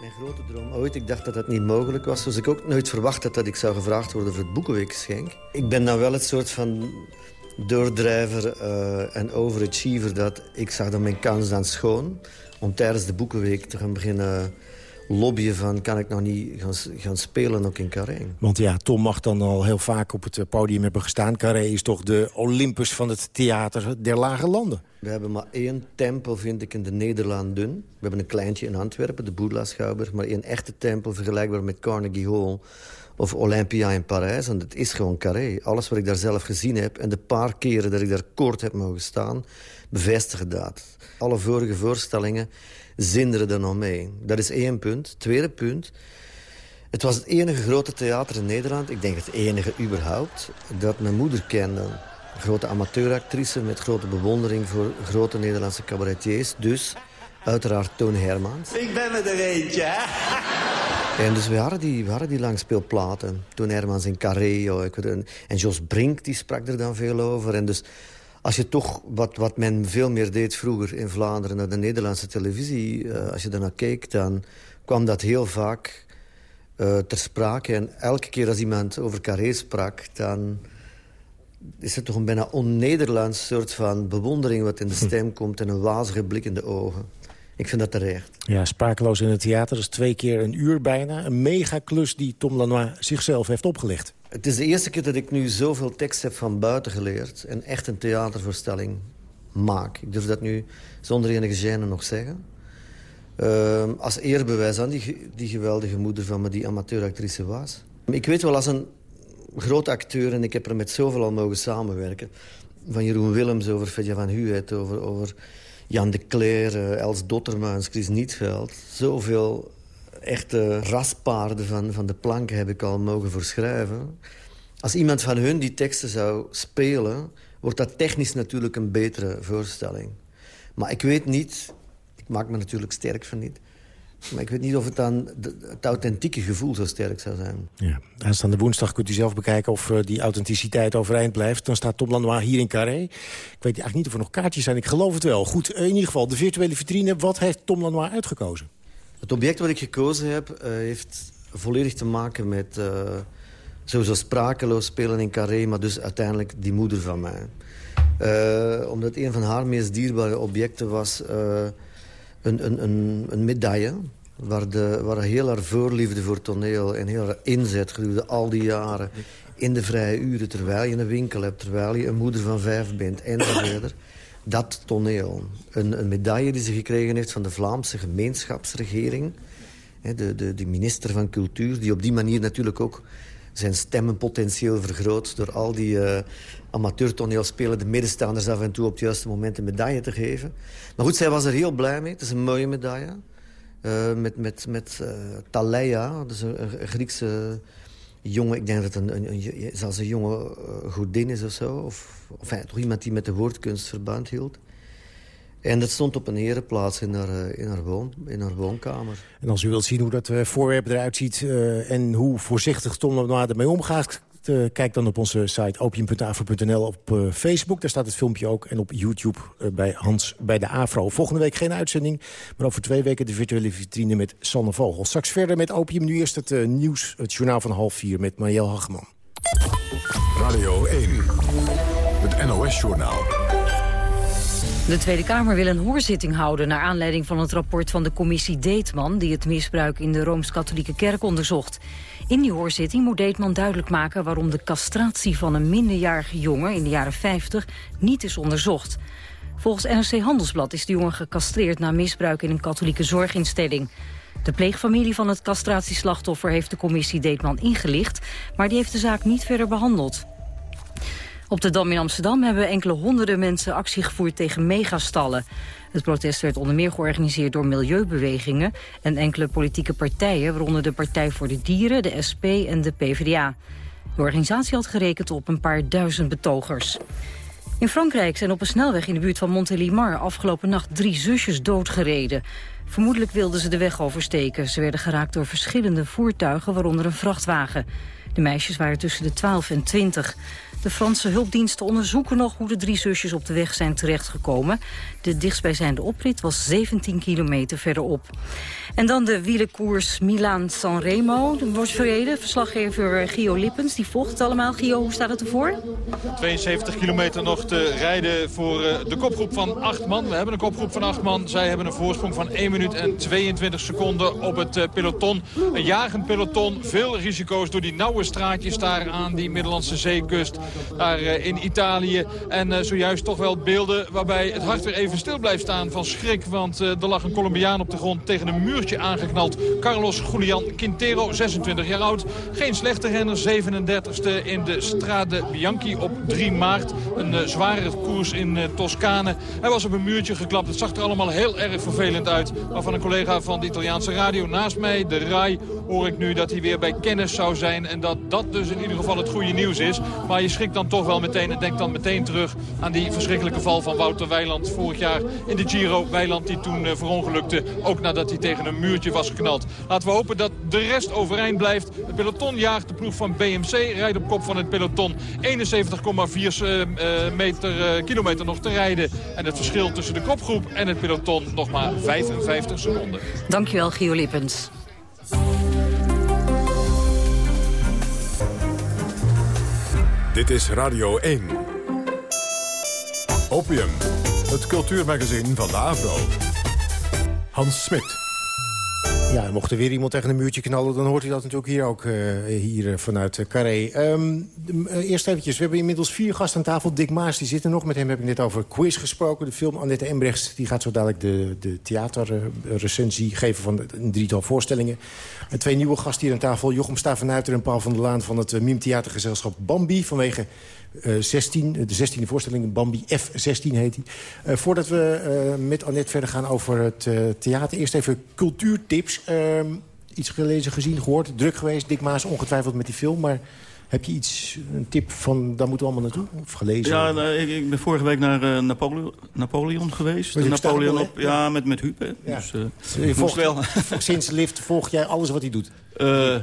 S16: Mijn grote droom ooit, ik dacht dat dat niet mogelijk was. Dus ik ook nooit verwacht dat ik zou gevraagd worden voor het Boekenweekgeschenk. Ik ben dan wel het soort van doordrijver uh, en overachiever... dat ik zag dan mijn kans dan schoon om tijdens de Boekenweek te gaan beginnen lobbyen van... kan ik nog niet gaan, gaan spelen ook in Carré.
S7: Want ja, Tom mag dan al heel vaak op het eh, podium hebben gestaan. Carré is toch de Olympus van het theater der lage landen.
S16: We hebben maar één tempel, vind ik, in de Nederlanden. We hebben een kleintje in Antwerpen, de Boedla Schouwburg... maar één echte tempel vergelijkbaar met Carnegie Hall of Olympia in Parijs. En het is gewoon Carré. Alles wat ik daar zelf gezien heb... en de paar keren dat ik daar kort heb mogen staan, bevestigen dat. Alle vorige voorstellingen zinderen er nog mee. Dat is één punt. Tweede punt. Het was het enige grote theater in Nederland, ik denk het enige überhaupt, dat mijn moeder kende. Een grote amateuractrice met grote bewondering voor grote Nederlandse cabaretiers. Dus uiteraard Toon Hermans.
S17: Ik ben met er eentje, hè? [LAUGHS]
S16: En dus we hadden die, we hadden die langspeelplaten. Toon Hermans in Carré. En, en Jos Brink die sprak er dan veel over. En dus als je toch, wat, wat men veel meer deed vroeger in Vlaanderen... naar de Nederlandse televisie, uh, als je daarnaar keek... dan kwam dat heel vaak uh, ter sprake. En elke keer als iemand over Carré sprak... dan is er toch een bijna on-Nederlands soort van bewondering... wat in de stem komt en een wazige blik in de ogen. Ik vind dat terecht.
S7: Ja, sprakeloos in het theater. Dat is twee keer een uur bijna. Een megaklus die Tom Lanois zichzelf heeft opgelegd.
S16: Het is de eerste keer dat ik nu zoveel tekst heb van buiten geleerd... en echt een theatervoorstelling maak. Ik durf dat nu zonder enige gêne nog zeggen. Uh, als eerbewijs aan die, die geweldige moeder van me, die amateuractrice was. Ik weet wel, als een grote acteur, en ik heb er met zoveel al mogen samenwerken... van Jeroen Willems over Fedja van Huet, over, over Jan de Cler, uh, Els Dottermans, Chris Nietveld... zoveel echte raspaarden van, van de planken heb ik al mogen voorschrijven. Als iemand van hun die teksten zou spelen... wordt dat technisch natuurlijk een betere voorstelling. Maar ik weet niet... Ik maak me natuurlijk sterk van niet... Maar ik weet niet of het dan het authentieke gevoel zo sterk zou zijn.
S7: Ja. Aanstaande woensdag kunt u zelf bekijken of uh, die authenticiteit overeind blijft. Dan staat Tom Lanois hier in Carré. Ik weet eigenlijk niet of er nog kaartjes zijn. Ik geloof het wel. Goed, in ieder geval de virtuele vitrine. Wat heeft Tom Lanois uitgekozen?
S16: Het object wat ik gekozen heb uh, heeft volledig te maken met... Uh, sowieso sprakeloos spelen in Carré, maar dus uiteindelijk die moeder van mij. Uh, omdat een van haar meest dierbare objecten was een, een, een, een, medaille... Waar, de, waar heel haar voorliefde voor toneel en heel haar inzet gedurende al die jaren... in de vrije uren, terwijl je een winkel hebt... terwijl je een moeder van vijf bent en dat toneel. Een, een, medaille die ze gekregen heeft van de Vlaamse gemeenschapsregering. De, de, de, minister van Cultuur, die op die manier natuurlijk ook zijn stemmenpotentieel vergroot... door al die uh, amateurtoneelspelende middenstaanders af en toe op het juiste moment een medaille te geven. Maar goed, zij was er heel blij mee. Het is een mooie medaille. Uh, met met, met uh, een, een Griekse jongen, ik denk dat een, een, een, zelfs een jonge uh, godin is of zo. Of, of toch iemand die met de woordkunst verband hield. En dat stond op een ereplaats in haar, uh, in haar, woon, in haar woonkamer.
S7: En als u wilt zien hoe dat uh, voorwerp eruit ziet... En hoe voorzichtig Tom er ermee omgaat... kijk dan op onze site opium.afro.nl op Facebook. Daar staat het filmpje ook. En op YouTube bij Hans bij de Afro. Volgende week geen uitzending. Maar over twee weken de virtuele vitrine met Sanne Vogel. Straks verder met Opium. Nu eerst het nieuws, het journaal van half vier met Marielle Hageman.
S6: Radio 1, het NOS-journaal.
S17: De Tweede Kamer wil een hoorzitting houden... naar aanleiding van het rapport van de commissie Deetman... die het misbruik in de Rooms-Katholieke Kerk onderzocht. In die hoorzitting moet Deetman duidelijk maken... waarom de castratie van een minderjarige jongen in de jaren 50 niet is onderzocht. Volgens NRC Handelsblad is de jongen gecastreerd... na misbruik in een katholieke zorginstelling. De pleegfamilie van het castratieslachtoffer heeft de commissie Deetman ingelicht... maar die heeft de zaak niet verder behandeld. Op de Dam in Amsterdam hebben enkele honderden mensen actie gevoerd tegen megastallen. Het protest werd onder meer georganiseerd door milieubewegingen en enkele politieke partijen, waaronder de Partij voor de Dieren, de SP en de PvdA. De organisatie had gerekend op een paar duizend betogers. In Frankrijk zijn op een snelweg in de buurt van Montélimar afgelopen nacht drie zusjes doodgereden. Vermoedelijk wilden ze de weg oversteken. Ze werden geraakt door verschillende voertuigen, waaronder een vrachtwagen. De meisjes waren tussen de 12 en 20. De Franse hulpdiensten onderzoeken nog hoe de drie zusjes op de weg zijn terechtgekomen. De dichtstbijzijnde oprit was 17 kilometer verderop. En dan de wielenkoers Milaan-San Remo. Er wordt. Verslaggever Gio Lippens, die volgt het allemaal. Gio, hoe staat het ervoor?
S12: 72 kilometer nog te rijden voor eh, de kopgroep van 8 man. We hebben een kopgroep van 8 man. Zij hebben een voorsprong van 1 minuut en 22 seconden op het eh, peloton. Een jagend peloton. Veel risico's door die nauwe straatjes daar aan die Middellandse zeekust. Daar eh, in Italië. En zojuist toch wel beelden waarbij het hart weer even stil blijft staan van schrik. Want er lag een Colombiaan op de grond tegen een muurtje aangeknald. Carlos Julian Quintero, 26 jaar oud. Geen slechte renner, 37e in de Strade Bianchi op 3 maart. Een uh, zware koers in uh, Toscane. Hij was op een muurtje geklapt. Het zag er allemaal heel erg vervelend uit. Maar van een collega van de Italiaanse radio naast mij, de RAI, hoor ik nu dat hij weer bij kennis zou zijn. En dat dat dus in ieder geval het goede nieuws is. Maar je schrikt dan toch wel meteen en denkt dan meteen terug aan die verschrikkelijke val van Wouter Weiland vorig jaar in de Giro. Weiland die toen uh, verongelukte, ook nadat hij tegen een muurtje was geknald. Laten we hopen dat de rest overeind blijft. Het peloton jaagt de ploeg van BMC. Rijdt op kop van het peloton. 71,4 uh, meter, uh, kilometer nog te rijden. En het verschil tussen de kopgroep en het peloton nog maar 55 seconden.
S17: Dankjewel, Gio Lippens.
S6: Dit is Radio 1. Opium, het cultuurmagazin van de Avro. Hans Smit.
S7: Ja, mocht er weer iemand tegen een muurtje knallen... dan hoort hij dat natuurlijk hier ook uh, hier vanuit uh, Carré. Uh, eerst eventjes, we hebben inmiddels vier gasten aan tafel. Dick Maas, die zit er nog. Met hem heb ik net over Quiz gesproken. De film Annette Embrechts, die gaat zo dadelijk de, de theaterrecensie geven... van een drietal voorstellingen. En twee nieuwe gasten hier aan tafel. Jochem Stavenuiter en Paul van der Laan van het Mime-theatergezelschap Bambi... vanwege 16, de 16e voorstelling, Bambi F16 heet die. Uh, voordat we met Annette verder gaan over het theater... eerst even cultuurtips. iets gelezen, gezien, gehoord, druk geweest. Dick Maas ongetwijfeld met die film, maar... Heb je iets, een tip van, daar moeten we allemaal naartoe? Of gelezen?
S8: Ja, nou, ik, ik, ben vorige week naar uh, Napoleon, Napoleon geweest. De Napoleon op, ja, met, met Huub. Ja. Dus, uh,
S7: volgt, wel. [LAUGHS] Sinds Lift volg jij alles wat hij doet?
S8: Uh,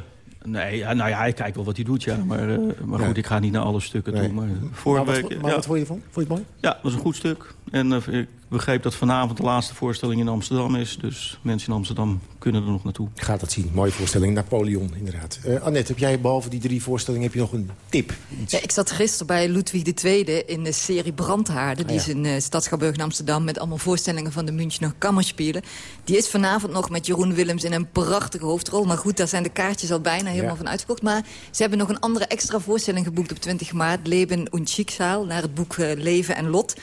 S8: Nee, ja, nou ja, ik kijk wel wat hij doet, ja. Maar, uh, maar goed, ik ga niet naar alle stukken nee. toe. Maar, vorige
S7: maar wat,
S8: week,
S7: maar
S8: ja.
S7: wat vond je ervan? Vond je het mooi?
S8: Ja, het was een goed stuk. En uh, ik begreep dat vanavond de laatste voorstelling in Amsterdam is. Dus mensen in Amsterdam kunnen er nog naartoe.
S7: Ik ga dat zien. Mooie voorstelling. Napoleon, inderdaad. Uh, Annette, heb jij behalve die drie voorstellingen heb je nog een tip?
S9: Ja, ik zat gisteren bij Ludwig II in de serie Brandhaarden. Die ah, ja. is in uh, in Amsterdam met allemaal voorstellingen van de Münchner Kammerspelen. Die is vanavond nog met Jeroen Willems in een prachtige hoofdrol. Maar goed, daar zijn de kaartjes al bijna helemaal ja. van uitverkocht. Maar ze hebben nog een andere extra voorstelling geboekt op 20 maart. Leben und Schicksal, naar het boek uh, Leven en Lot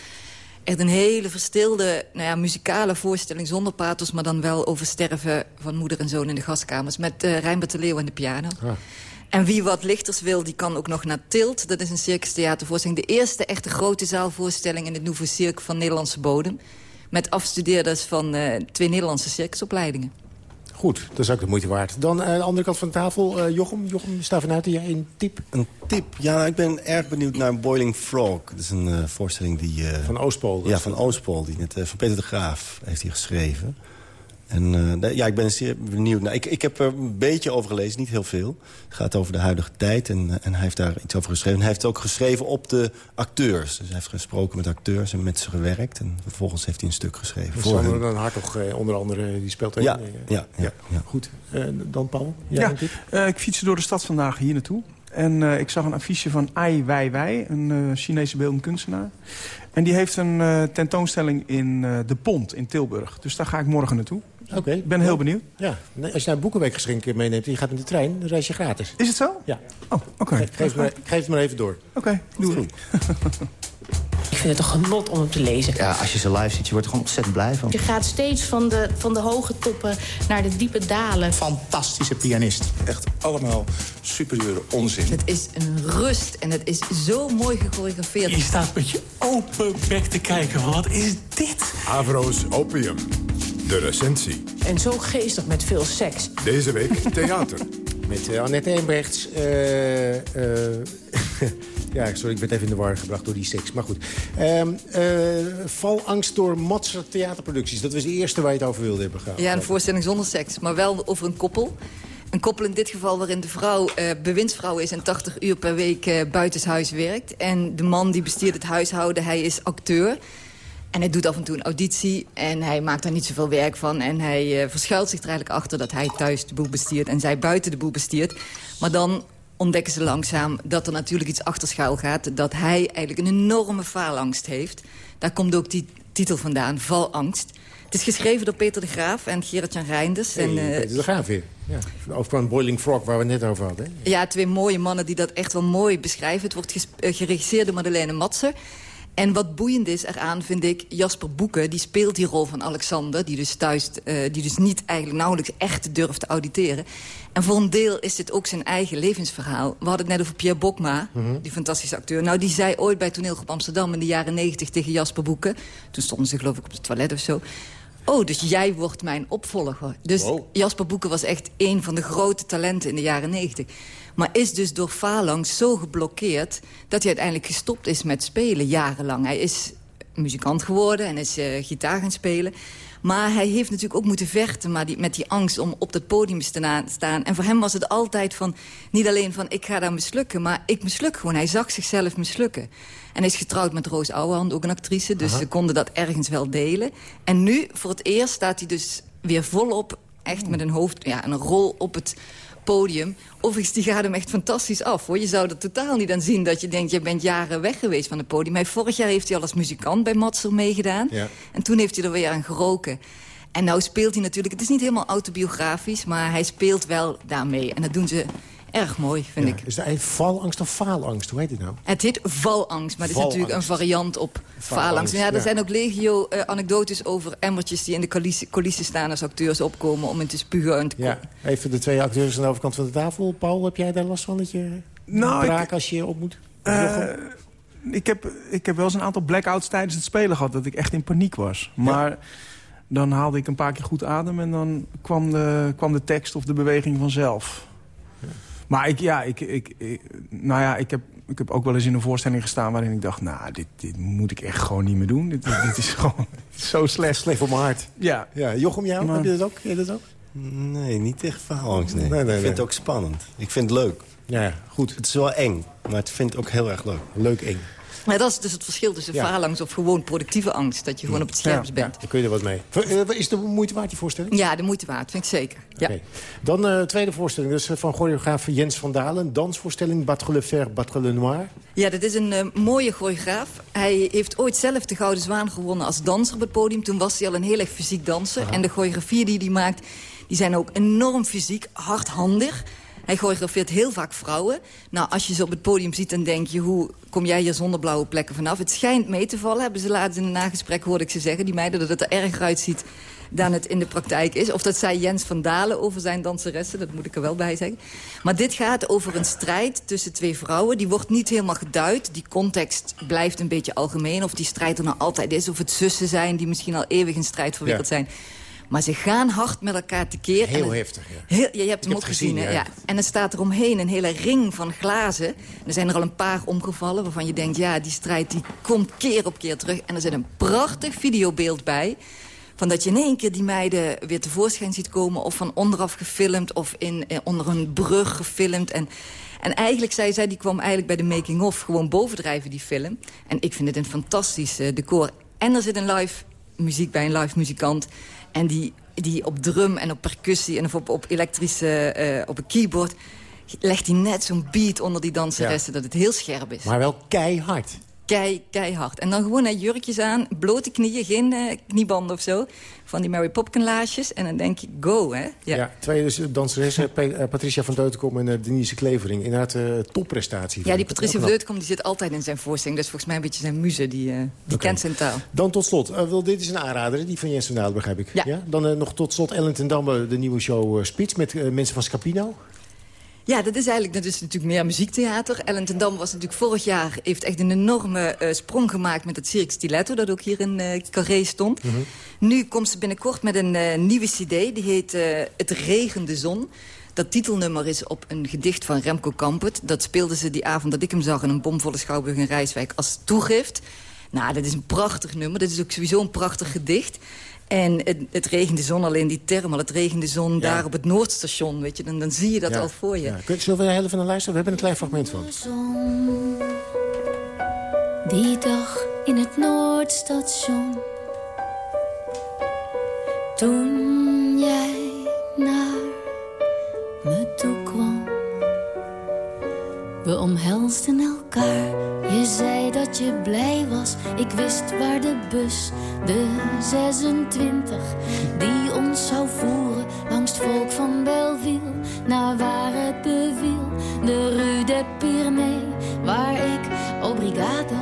S9: echt een hele verstilde nou ja, muzikale voorstelling zonder pathos... maar dan wel over sterven van moeder en zoon in de gastkamers... met uh, Rijnbert de Leeuw aan de piano. Ah. En wie wat lichters wil, die kan ook nog naar Tilt. Dat is een circustheatervoorstelling. De eerste echte grote zaalvoorstelling in het Nouveau Cirque van Nederlandse bodem. Met afstudeerders van uh, twee Nederlandse circusopleidingen.
S7: Goed, dat is ook de moeite waard. Dan uh, de andere kant van de tafel, uh, Jochem. Jochem, sta vanuit jij een tip?
S18: Een tip? Ja, ik ben erg benieuwd naar Boiling Frog. Dat is een uh, voorstelling die...
S7: van Oostpool?
S18: Ja, van Oostpool. Die net, van Peter de Graaf heeft hij geschreven. En uh, ja, ik ben zeer benieuwd. Nou, ik, ik heb er een beetje over gelezen, niet heel veel. Het gaat over de huidige tijd en, en hij heeft daar iets over geschreven. hij heeft ook geschreven op de acteurs. Dus hij heeft gesproken met acteurs en met ze gewerkt. En vervolgens heeft hij een stuk geschreven.
S7: Voor hun. Dan Hartog, eh, onder andere, die speelt ook.
S18: Ja, ja, ja, ja,
S7: Goed. Uh, dan Paul?
S19: Ja, uh, ik fietste door de stad vandaag hier naartoe. En uh, ik zag een affiche van Ai Weiwei, een uh, Chinese beeldend kunstenaar. En die heeft een uh, tentoonstelling in De Pont in Tilburg. Dus daar ga ik morgen naartoe.
S7: Oké. Okay.
S19: Ik ben heel benieuwd.
S7: Ja. Als je naar een boekenweekgeschenk meeneemt en je gaat met de trein, dan reis je gratis.
S19: Is het zo?
S7: Ja.
S19: Oh, oké. Okay.
S7: Geef, het maar even door.
S19: Oké, okay, doe het. [LAUGHS]
S20: Ik vind het een genot om hem te lezen.
S21: Ja, als je ze live ziet, je wordt er gewoon ontzettend blij van.
S20: Je gaat steeds van de, van de hoge toppen naar de diepe dalen.
S22: Fantastische pianist. Echt allemaal superieure onzin.
S9: Het is een rust en het is zo mooi gechoreografeerd.
S23: Je staat met je open bek te kijken. Wat is dit?
S6: Avro's Opium. De recensie.
S20: En zo geestig met veel seks.
S6: Deze week [LAUGHS] theater.
S7: met uh, Annette Eenbrechts. Uh, uh, [LAUGHS] ja, sorry, ik ben even in de war gebracht door die seks. Maar goed. Um, valangst door Matser theaterproducties. Dat was de eerste waar je het over wilde hebben gehad.
S9: Ja, een voorstelling zonder seks. Maar wel over een koppel. Een koppel in dit geval waarin de vrouw uh, bewindsvrouw is... en 80 uur per week uh, buitenshuis werkt. En de man die bestiert het huishouden, hij is acteur... En hij doet af en toe een auditie en hij maakt daar niet zoveel werk van. En hij uh, verschuilt zich er eigenlijk achter dat hij thuis de boel bestiert... en zij buiten de boel bestiert. Maar dan ontdekken ze langzaam dat er natuurlijk iets achter schuil gaat. Dat hij eigenlijk een enorme faalangst heeft. Daar komt ook die titel vandaan, Valangst. Het is geschreven door Peter de Graaf en Gerard-Jan Reinders.
S7: Hey,
S9: en, uh,
S7: Peter de Graaf weer. Ja. Over een Boiling Frog, waar we net over hadden. Hè?
S9: Ja, twee mooie mannen die dat echt wel mooi beschrijven. Het wordt geregisseerd door Madeleine Matser. En wat boeiend is eraan, vind ik, Jasper Boeken... die speelt die rol van Alexander... die dus thuis, uh, die dus niet eigenlijk nauwelijks echt durft te auditeren. En voor een deel is dit ook zijn eigen levensverhaal. We hadden het net over Pierre Bokma, mm -hmm. die fantastische acteur. Nou, die zei ooit bij Toneelgroep Amsterdam in de jaren negentig tegen Jasper Boeken... toen stonden ze geloof ik op het toilet of zo... Oh, dus jij wordt mijn opvolger. Dus wow. Jasper Boeken was echt een van de grote talenten in de jaren negentig. Maar is dus door Phalanx zo geblokkeerd... dat hij uiteindelijk gestopt is met spelen, jarenlang. Hij is muzikant geworden en is uh, gitaar gaan spelen. Maar hij heeft natuurlijk ook moeten vechten maar die, met die angst om op dat podium te staan. En voor hem was het altijd van, niet alleen van ik ga daar mislukken... maar ik misluk gewoon. Hij zag zichzelf mislukken. En hij is getrouwd met Roos Ouwehand, ook een actrice. Dus Aha. ze konden dat ergens wel delen. En nu, voor het eerst, staat hij dus weer volop... echt met een hoofd, ja, een rol op het podium. Overigens, die gaat hem echt fantastisch af. hoor. Je zou er totaal niet aan zien dat je denkt... je bent jaren weg geweest van het podium. Hij, vorig jaar heeft hij al als muzikant bij Matser meegedaan. Ja. En toen heeft hij er weer aan geroken. En nou speelt hij natuurlijk... het is niet helemaal autobiografisch... maar hij speelt wel daarmee. En dat doen ze erg mooi, vind
S7: ja.
S9: ik.
S7: Is dat valangst of faalangst? Hoe heet het nou?
S9: Het heet valangst, maar het is natuurlijk een variant op faalangst. Ja, er ja. zijn ook legio uh, anekdotes over emmertjes... die in de coulissen, staan als acteurs opkomen om in te spugen. En te
S7: ja. Even de twee acteurs aan de overkant van de tafel. Paul, heb jij daar last van dat je nou, braak als je op moet?
S19: Uh, ik, heb, ik heb wel eens een aantal blackouts tijdens het spelen gehad... dat ik echt in paniek was. Maar... Ja dan haalde ik een paar keer goed adem... en dan kwam de, kwam de tekst of de beweging vanzelf. Ja. Maar ik, ja, ik, ik, ik, nou ja, ik heb, ik heb ook wel eens in een voorstelling gestaan... waarin ik dacht, nou, dit, dit moet ik echt gewoon niet meer doen. Dit, dit is [LAUGHS] gewoon zo slecht.
S7: Slecht voor mijn hart.
S19: Ja.
S7: ja Jochem, jou, maar... heb je dat ook? Heb je dat ook?
S18: Nee, niet echt faalangst, nee. Nee, nee, nee. Ik vind het ook spannend. Ik vind het leuk.
S7: Ja, goed.
S18: Het is wel eng, maar het ook heel erg leuk.
S7: Leuk eng.
S9: Maar dat is dus het verschil tussen ja. faalangst of gewoon productieve angst. Dat je gewoon op het scherpst bent.
S7: Ja, dan kun je er wat mee. Is de moeite waard, die voorstelling?
S9: Ja, de moeite waard, vind ik zeker. Ja.
S7: Okay. Dan de uh, tweede voorstelling, dus van choreograaf Jens van Dalen. Dansvoorstelling Battre le Fer, Battre le Noir.
S9: Ja, dat is een uh, mooie choreograaf. Hij heeft ooit zelf de Gouden Zwaan gewonnen als danser op het podium. Toen was hij al een heel erg fysiek danser. Aha. En de choreografieën die hij maakt, die zijn ook enorm fysiek, hardhandig... Hij choreografeert heel vaak vrouwen. Nou, als je ze op het podium ziet, dan denk je... hoe kom jij hier zonder blauwe plekken vanaf? Het schijnt mee te vallen, hebben ze laatst in een nagesprek... hoorde ik ze zeggen, die meiden, dat het er erger uitziet dan het in de praktijk is. Of dat zei Jens van Dalen over zijn danseressen, dat moet ik er wel bij zeggen. Maar dit gaat over een strijd tussen twee vrouwen. Die wordt niet helemaal geduid. Die context blijft een beetje algemeen. Of die strijd er nou altijd is. Of het zussen zijn die misschien al eeuwig in strijd verwikkeld ja. zijn. Maar ze gaan hard met elkaar tekeer.
S7: Heel
S9: En het-
S7: heftig, ja.
S9: Heel, je hebt hem ook
S7: het
S9: gezien,
S7: gezien,
S9: hè?
S7: ja.
S9: ja. En er staat eromheen een hele ring van glazen. En er zijn er al een paar omgevallen waarvan je denkt... ja, die strijd die komt keer op keer terug. En er zit een prachtig videobeeld bij... van dat je in één keer die meiden weer tevoorschijn ziet komen... of van onderaf gefilmd of in, eh, onder een brug gefilmd. En, en eigenlijk, zei zij, die kwam eigenlijk bij de making-of... gewoon bovendrijven, die film. En ik vind het een fantastisch eh, decor. En er zit een live muziek bij, een live muzikant... En die, die op drum en op percussie en op, op elektrische, eh, op een keyboard... legt hij net zo'n beat onder die danseressen dat het heel scherp is.
S7: Maar wel keihard.
S9: Kei, keihard. En dan gewoon hè, jurkjes aan, blote knieën, geen eh, kniebanden of zo. Van die Mary Popkin laarsjes. En dan denk je, go, hè?
S7: Ja. twee dus danseressen, [LAUGHS] Pe- eh, Patricia van Deutenkom en eh, Denise Klevering. Inderdaad, eh topprestatie.
S9: Ja, die
S7: ik.
S9: Patricia van. Deutenkom die zit altijd in zijn voorstelling. Is volgens mij een beetje zijn muze, die, eh, die kent zijn taal.
S7: Dan tot slot, eh, wel, dit is een aanrader, hè, die van Jens van Dalen, begrijp ik. Ja. Dan eh, nog tot slot Ellen ten Damme, de nieuwe show eh, Spits... met eh, mensen van Scapino.
S9: Ja, dat is eigenlijk dat is natuurlijk meer muziektheater. Ellen ten Dam was natuurlijk vorig jaar... heeft echt een enorme eh, sprong gemaakt met het Cirque Stiletto... dat ook hier in eh Carré stond. Nu komt ze binnenkort met een eh, nieuwe cd. Die heet Het regende zon. Dat titelnummer is op een gedicht van Remco Kampert. Dat speelde ze die avond dat ik hem zag... in een bomvolle Schouwburg in Rijswijk als toegift. Nou, dat is een prachtig nummer. Dat is ook sowieso een prachtig gedicht. En het, het regende zon, alleen die term al. Het regende zon daar op het Noordstation, weet je. Dan, dan zie je dat
S7: Ja.
S9: al voor je.
S7: Ja. Kun- Zullen we heel even naar luisteren? We hebben een klein fragment van.
S24: zon. Die dag in het Noordstation. Toen jij naar me toe kwam. We omhelsden elkaar. Je zei dat je blij was. Ik wist waar de bus, de 26, die ons zou voeren langs het volk van Belleville naar waar het beviel. De Rue des Pyrénées, waar ik obrigado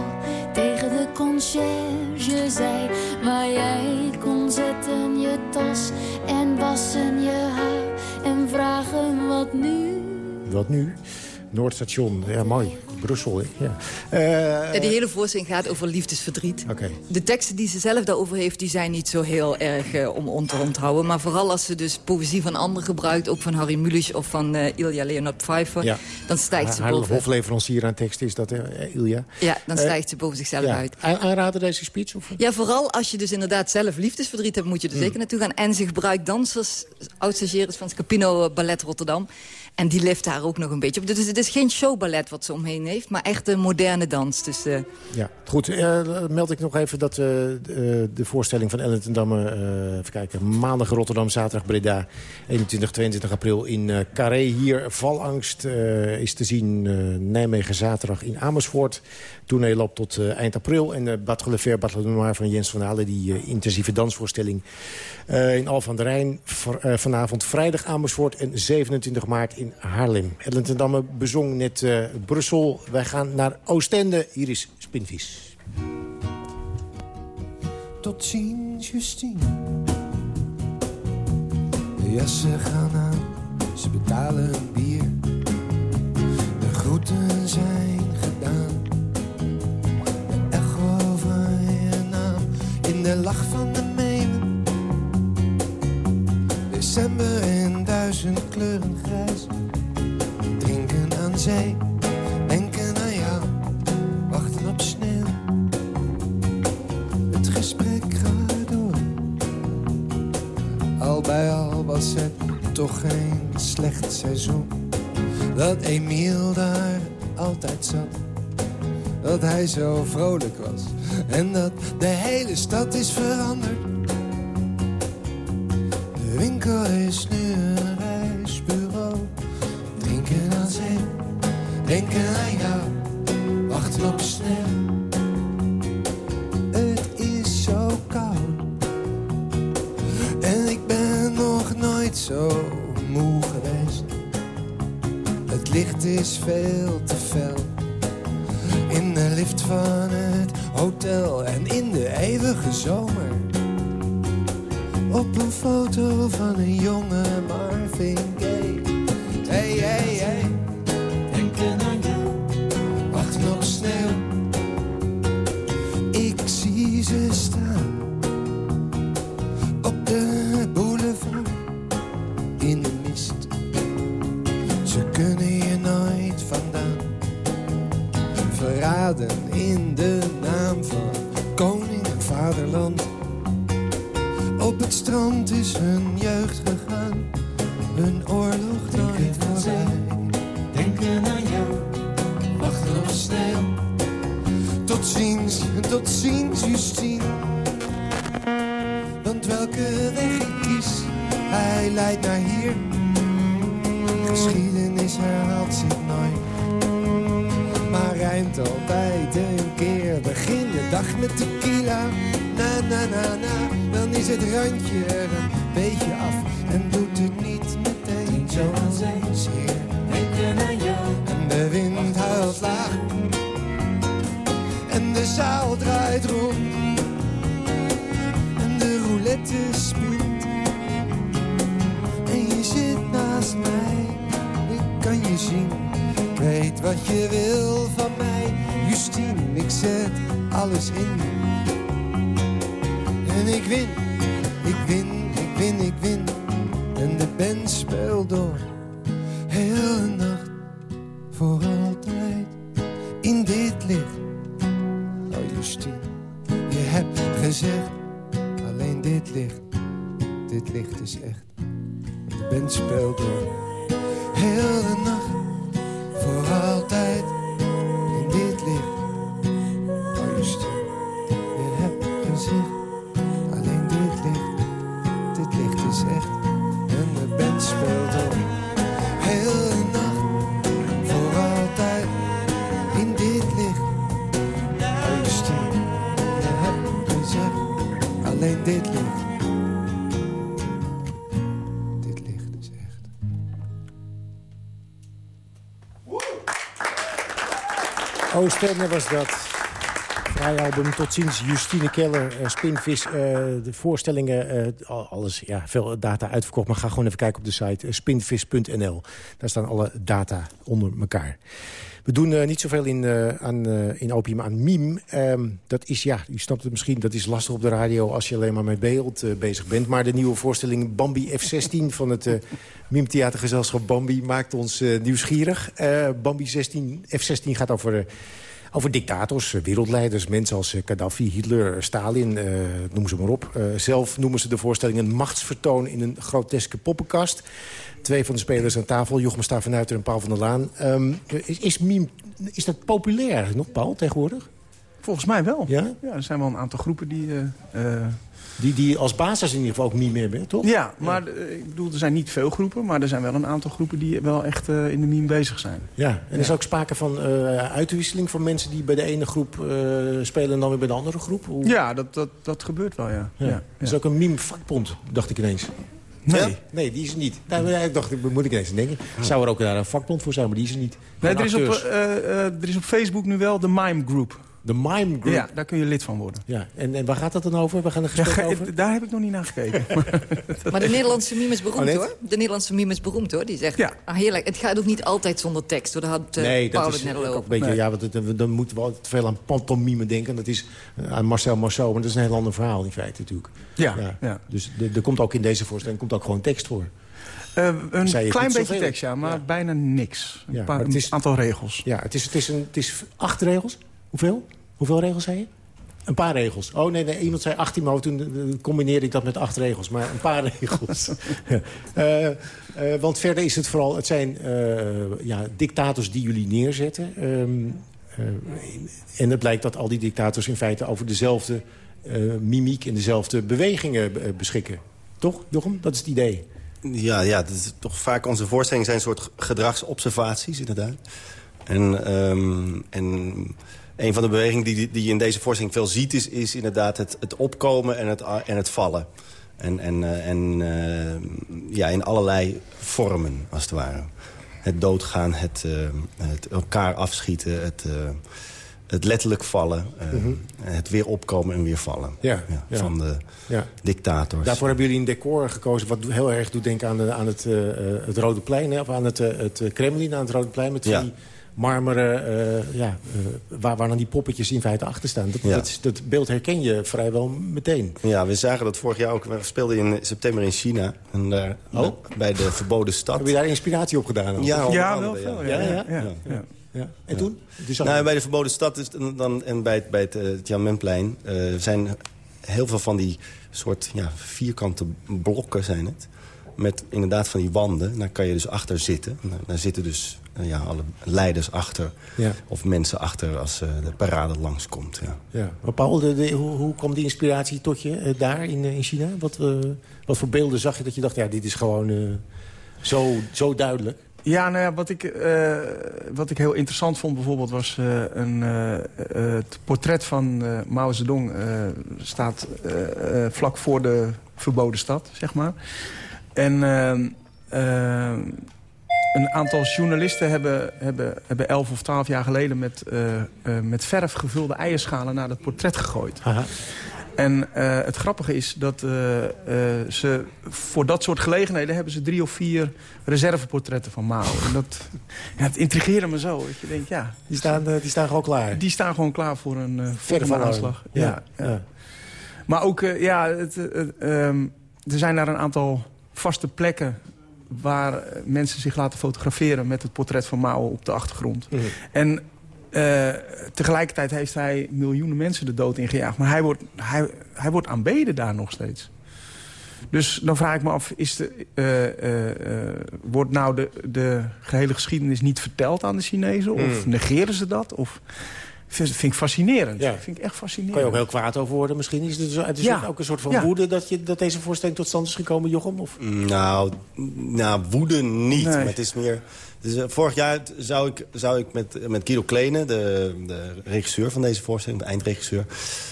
S24: tegen de conciërge zei. Waar jij kon zetten je tas en wassen je haar en vragen wat nu.
S7: Wat nu? Noordstation, ja mooi. Brussel, hè? Ja. Eh,
S9: Ja, die hele voorstelling gaat over liefdesverdriet.
S7: Oké.
S9: De teksten die ze zelf daarover heeft, die zijn niet zo heel erg eh, om on te onthouden. Maar vooral als ze dus poëzie van anderen gebruikt, ook van Harry Mulisch of van eh, Ilja Leonard Pfeiffer,
S7: Ja.
S9: dan stijgt ze
S7: Haar
S9: boven.
S7: hofleverancier aan tekst is dat, eh, Ilja.
S9: Ja, dan stijgt ze boven zichzelf
S7: ja.
S9: uit.
S7: Aan- Aanraden deze speech? Of?
S9: Ja, vooral als je dus inderdaad zelf liefdesverdriet hebt, moet je er
S7: Hmm.
S9: zeker naartoe gaan. En ze gebruikt dansers, oud-stagiaires van het Capino Ballet Rotterdam. En die lift daar ook nog een beetje op. Dus het is geen showballet wat ze omheen heeft, maar echt een moderne dans. Dus eh,
S7: Ja, goed. eh, meld ik nog even dat eh, de, voorstelling van Ellen ten Damme... even kijken, maandag Rotterdam, zaterdag Breda... 21, 22 april in Carré. Hier Valangst is te zien Nijmegen zaterdag in Amersfoort. Tournee loopt tot eh, eind april. En uh, Battle Le Fer, Battle Noir van Jens van Halen... die eh, intensieve dansvoorstelling eh, in Al van der Rijn. Eh, vanavond vrijdag Amersfoort en 27 maart in Haarlem. Ellen ten Damme bezong net eh, Brussel. Wij gaan naar Oostende. Hier is Spinvis.
S11: Tot ziens, Justine. De jassen gaan aan, ze betalen bier. De groeten zijn December in duizend kleuren grijs. Drinken aan zee, denken aan jou, wachten op sneeuw. Het gesprek gaat door. Al bij al was het toch geen slecht seizoen. Dat Emiel daar altijd zat. Dat hij zo vrolijk was. En dat de hele stad is veranderd. Winkel is nu een reisbureau. Drinken aan zee, denken aan jou. Wachten op sneeuw. Het is zo koud. En ik ben nog nooit zo moe geweest. Het licht is veel te Tot ziens, tot ziens, Justine. Want welke weg ik kies, hij leidt naar hier. Geschiedenis herhaalt zich nooit. Maar rijmt altijd een keer. Begin de dag met tequila. Na, na, na, na. Dan is het randje er een beetje af. En doet het niet meteen zoals eens heer. Denken aan jou. En de wind huilt laag. Zaal draait rond. En de roulette spint. En je zit naast mij. Ik kan je zien. Ik weet wat je wil van mij. Justine, ik zet alles in. En ik win, ik win, ik win, ik win. En de band speelt door.
S7: Was dat. Vrij album, tot ziens. Justine Keller, eh, Spinvis. eh, de voorstellingen, eh, al- alles, ja, veel data uitverkocht. Maar ga gewoon even kijken op de site spinvis.nl. Daar staan alle data onder elkaar. We doen niet zoveel in, aan, in opium aan meme. Ehm, dat is, ja, u snapt het misschien, dat is lastig op de radio... als je alleen maar met beeld bezig bent. Maar de nieuwe voorstelling Bambi F16 van het uh, Bambi... maakt ons nieuwsgierig. Bambi 16, F16 gaat over... over dictators, eh, wereldleiders, mensen als eh, Gaddafi, Hitler, Stalin, eh, noem ze maar op. Zelf noemen ze de voorstelling een machtsvertoon in een groteske poppenkast. Twee van de spelers aan tafel, Jochem Stavenuiter en Paul van der Laan. Ehm, is, is, meme, is dat populair nog, Paul, tegenwoordig?
S19: Volgens mij wel.
S7: Ja?
S19: Ja, er zijn wel een aantal groepen die...
S7: Die, die als basis in ieder geval ook meme hebben, toch?
S19: ja, maar eh, ik bedoel, er zijn niet veel groepen... maar er zijn wel een aantal groepen die wel echt eh, in de meme bezig zijn.
S7: Ja, en er is
S19: Ja.
S7: ook sprake van eh, uitwisseling van mensen die bij de ene groep spelen en dan weer bij de andere groep? Hoe-
S19: Ja, dat, dat, dat gebeurt wel, ja.
S7: Ja.
S19: ja.
S7: Er is ook een meme-vakbond, dacht ik ineens.
S19: Nee.
S7: Ja? Nee, die is er niet. Nou, ja, ik dacht, moet ik ineens aan denken. Zou er ook daar een vakbond voor zijn, maar die is er niet.
S19: Nee, er is, op, er is op Facebook nu wel de Mime Group.
S7: De Mime Group?
S19: Ja, daar kun je lid van worden.
S7: Ja, en, en waar gaat dat dan over? We gaan er gesprek
S19: ge-
S7: over.
S19: daar heb ik nog niet naar gekeken. [LAUGHS]
S9: Maar de Nederlandse meme is beroemd, hoor. De Nederlandse meme is beroemd, hoor. Die zegt,
S19: Ja.
S9: ah, heerlijk. Het gaat ook niet altijd zonder tekst, hoor. Daar had uh,
S7: nee,
S9: Paul
S7: dat
S9: het
S7: is
S9: net al
S7: ook
S9: over.
S7: een beetje,
S19: Nee.
S7: ja, want het- dan moeten we altijd veel aan pantomime denken. Dat is eh, aan Marcel Marceau, maar dat is een heel ander verhaal in feite natuurlijk.
S19: Ja, ja.
S7: Dus de- er komt ook in deze voorstelling komt ook gewoon tekst voor.
S19: Eh, een klein beetje tekst, ja, maar bijna niks. Een,
S7: Ja,
S19: paar,
S7: het is-
S19: een aantal regels.
S7: Ja, het is, het is, een, het is acht regels. Hoeveel? Hoeveel regels zei je? Een paar regels. Oh nee, nee iemand zei 18, maar toen eh, combineerde ik dat met acht regels. Maar een paar [LAUGHS] regels. Eh, eh, want verder is het vooral... Het zijn eh, ja, dictators die jullie neerzetten. Ehm, eh, en het blijkt dat al die dictators in feite over dezelfde eh, mimiek... en dezelfde bewegingen eh, beschikken. Toch, Jochem? Dat is het idee.
S18: Ja, ja, dat is toch vaak onze voorstellingen zijn een soort gedragsobservaties, inderdaad. En, ehm, en een van de bewegingen die, die je in deze voorstelling veel ziet... is, is inderdaad het, het opkomen en het, en het vallen. En, en, eh, en eh, ja, in allerlei vormen, als het ware. Het doodgaan, het, eh, het elkaar afschieten, het, het letterlijk vallen...
S7: Mhm.
S18: het weer opkomen en weer vallen
S7: Ja, ja.
S18: van de
S7: Ja.
S18: dictators.
S7: Daarvoor hebben jullie een decor gekozen wat heel erg doet denken aan, de, aan het, het Rode Plein. Hè? Of aan het, het Kremlin, aan het Rode Plein. Met die marmeren, eh, ja, eh, waar, waar dan die poppetjes in feite achter staan. Dat,
S18: Ja.
S7: dat, beeld herken je vrijwel meteen.
S18: Ja, we zagen dat vorig jaar ook. We speelden in september in China. En daar,
S7: Oh.
S18: bij de verboden stad.
S7: Heb je daar inspiratie op gedaan?
S18: Ja,
S19: Ja, wel veel.
S7: Ja,
S19: Ja,
S7: ja.
S19: ja, ja, ja.
S7: Ja. En toen? Dus
S18: nou, bij de Verboden Stad is, dan, en bij het, bij het, het Jan Menplein... Uh, zijn heel veel van die soort ja, vierkante blokken zijn het. Met inderdaad van die wanden. Daar kan je dus achter zitten. Daar zitten dus uh, ja, alle leiders achter.
S7: Ja.
S18: Of mensen achter als de parade langskomt. Ja.
S7: Ja. Maar Paul, de, de, hoe, hoe kwam die inspiratie tot je daar in, in China? Wat, wat voor beelden zag je dat je dacht... ja, dit is gewoon zo, zo duidelijk?
S19: Ja, nou ja, wat ik, uh, wat ik heel interessant vond bijvoorbeeld was uh, een, uh, het portret van Mao Zedong staat vlak voor de verboden stad, zeg maar. En een aantal journalisten hebben, hebben, hebben elf of twaalf jaar geleden met, met verf gevulde eierschalen naar dat portret gegooid.
S7: Aha.
S19: En uh, het grappige is dat uh, uh, ze voor dat soort gelegenheden... hebben ze drie of vier reserveportretten van Mao. En dat, [LAUGHS] ja, het intrigeerde me zo. Dat je denkt, ja,
S7: die, staan, die staan gewoon klaar?
S19: Die staan gewoon klaar voor een, voor een aanslag. Ja, ja, ja. Maar ook, ja, het, um, er zijn daar een aantal vaste plekken waar mensen zich laten fotograferen... met het portret van Mao op de achtergrond.
S7: Mm.
S19: En uh, tegelijkertijd heeft hij miljoenen mensen de dood ingejaagd. Maar hij wordt, hij, hij wordt aanbeden daar nog steeds. Dus dan vraag ik me af, is de, uh, uh, wordt nou de, de gehele geschiedenis niet verteld aan de Chinezen? Of
S7: Mm.
S19: negeren ze dat? Of, vind, vind ik fascinerend.
S7: Ja.
S19: vind ik echt fascinerend.
S7: Kan je ook heel kwaad over worden misschien? Is het, zo- het is
S19: Ja.
S7: ook een soort van
S19: Ja.
S7: woede dat, je, dat deze voorstelling tot stand is gekomen, Jochem? Of?
S18: Nou, nou woede niet.
S7: Nee.
S18: Maar het is meer... Dus, eh, vorig jaar zou ik, zou ik met, met Guido Kleene, de, de regisseur van deze voorstelling, de eindregisseur,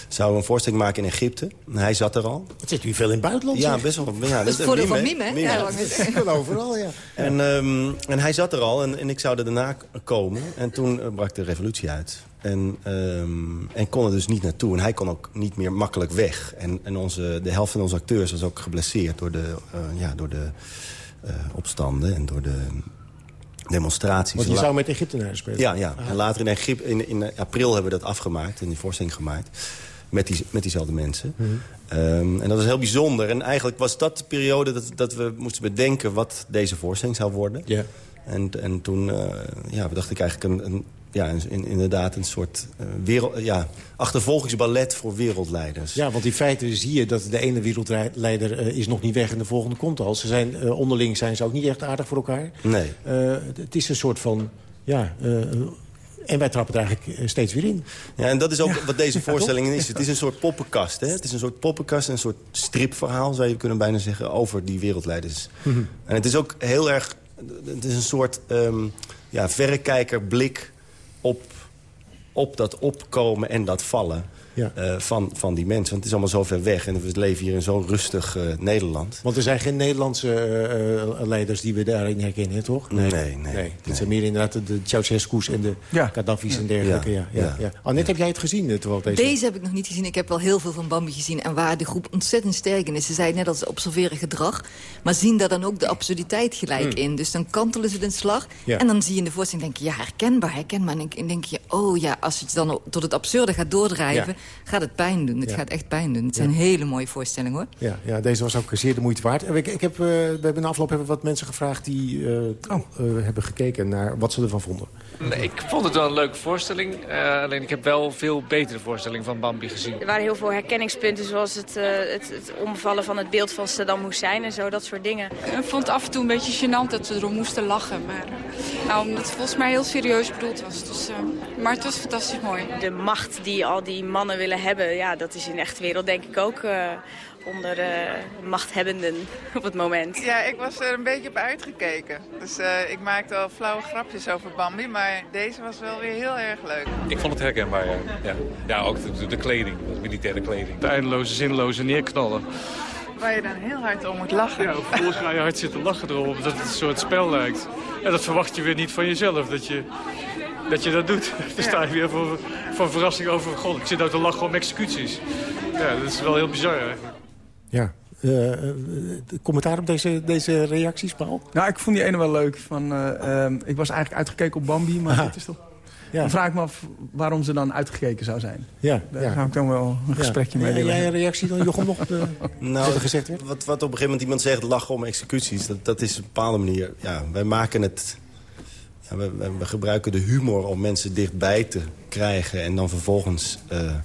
S18: zou een voorstelling maken in Egypte. En hij zat er al.
S7: Het zit nu veel in het buitenland,
S18: Ja,
S7: zeg.
S18: best wel. Ja,
S9: Dat is het voordeel van Mime, hè?
S18: Mime.
S9: Ja, [LAUGHS]
S7: overal, ja.
S18: En, ehm, en hij zat er al en, en ik zou er daarna komen. En toen eh, brak de revolutie uit. En, ehm, en kon er dus niet naartoe. En hij kon ook niet meer makkelijk weg. En, en onze, de helft van onze acteurs was ook geblesseerd door de, eh, ja, door de eh, opstanden en door de demonstraties.
S7: Want je zou met Egyptenaren spelen.
S18: ja, ja. En later in, Egypte, in, in april hebben we dat afgemaakt. En die voorstelling gemaakt. Met, die, met diezelfde mensen.
S7: Mhm.
S18: Ehm, en dat was heel bijzonder. En eigenlijk was dat de periode dat, dat we moesten bedenken... wat deze voorstelling zou worden.
S7: Ja.
S18: En, en toen eh, ja, dacht ik eigenlijk een, een, ja, een- inderdaad een soort eh, wereld, ja, achtervolgingsballet voor wereldleiders.
S7: Ja, want in feite zie je dat de ene wereldleider eh, is nog niet weg en de volgende komt al. Ze zijn, eh, onderling zijn ze ook niet echt aardig voor elkaar.
S18: Nee.
S7: Het- is een soort van... Ja, en wij trappen er eigenlijk steeds weer in.
S18: Ja, en dat is ook
S7: Ja.
S18: wat deze [LAUGHS] voorstelling is. Het is een soort poppenkast. Hè? Het is een soort poppenkast, een soort stripverhaal... zou je kunnen bijna zeggen, over die wereldleiders.
S7: Mhm.
S18: En het is ook heel erg... Het is een soort ehm ja, verrekijkerblik op, op dat opkomen en dat vallen...
S7: Ja.
S18: eh, van, van die mensen. Want het is allemaal zo ver weg. En we leven hier in zo'n rustig eh, Nederland.
S7: Want er zijn geen Nederlandse eh, eh, leiders die we daarin herkennen, toch?
S18: Nee, nee. nee.
S7: Het zijn meer inderdaad de- Ceausescu's en de
S19: Ja.
S7: Gaddafi's en dergelijke. Ja. Ja,
S18: Ja.
S7: ja. Annette, heb jij het gezien? Terwijl deze...
S9: Deze heb ik nog niet gezien. Ik heb wel heel veel van Bambi gezien. En waar de groep ontzettend sterk in is. Ze zei net als ze observeren gedrag. Maar zien daar dan ook de absurditeit gelijk in. Dus dan kantelen ze de slag.
S7: Ja.
S9: En dan zie je in de voorstelling, denk je, ja, herkenbaar, herkenbaar. En dan denk je, oh ja, als je het dan tot het absurde gaat doordrijven... gaat het pijn doen. Het
S7: Ja.
S9: gaat echt pijn doen. Het zijn
S7: Ja.
S9: hele mooie voorstellingen, hoor.
S7: Ja, ja, deze was ook zeer de moeite waard. Ik, ik heb, eh, we hebben in de afloop hebben wat mensen gevraagd... die eh,
S19: Oh.
S7: eh, hebben gekeken naar wat ze ervan vonden.
S25: Nee, ik vond het wel een leuke voorstelling. Eh, alleen ik heb wel veel betere voorstellingen van Bambi gezien.
S26: Er waren heel veel herkenningspunten, zoals het, eh, het, het omvallen van het beeld van Saddam Hussein en zo, dat soort dingen.
S27: Ik vond het af en toe een beetje gênant dat we erom moesten lachen. Maar, nou, omdat het volgens mij heel serieus bedoeld was. Dus, eh, maar het was fantastisch mooi.
S26: De macht die al die mannen willen hebben, ja, dat is in de echte wereld denk ik ook eh, onder eh, machthebbenden [LAUGHS] op het moment.
S10: Ja, ik was er een beetje op uitgekeken. Dus eh, ik maakte al flauwe grapjes over Bambi, maar deze was wel weer heel erg leuk.
S28: Ik vond het herkenbaar, ja. Ja, ja ook de, de kleding, de militaire kleding.
S12: De eindeloze, zinloze neerknallen.
S10: Waar je dan heel hard om moet lachen.
S12: Ja, vervolgens ga je hard zitten lachen erom, omdat het een soort spel lijkt. En dat verwacht je weer niet van jezelf, dat je dat, je dat doet. [LAUGHS] Dan sta je weer voor, van verrassing over, god, ik zit nou te lachen om executies. Ja, dat is wel heel bizar eigenlijk.
S7: Ja. Eh, eh, commentaar op deze, deze reacties, Paul?
S19: Nou, ik vond die ene wel leuk. Van, eh, ehm, ik was eigenlijk uitgekeken op Bambi, maar
S7: Aha.
S19: dit is toch...
S7: Ja.
S19: Dan vraag ik me af waarom ze dan uitgekeken zou zijn.
S7: Ja,
S19: Daar
S7: ja.
S19: zou ik dan wel een gesprekje mee
S7: Ja,
S19: willen
S7: jij een reactie dan, Jochem, nog? eh, [LAUGHS]
S18: Nou,
S7: wat er gezegd werd?
S18: Wat, wat op een gegeven moment iemand zegt, lachen om executies... dat, dat is op een bepaalde manier... Ja, wij maken het... Ja, we, we- we gebruiken de humor om mensen dichtbij te krijgen... en dan vervolgens eh,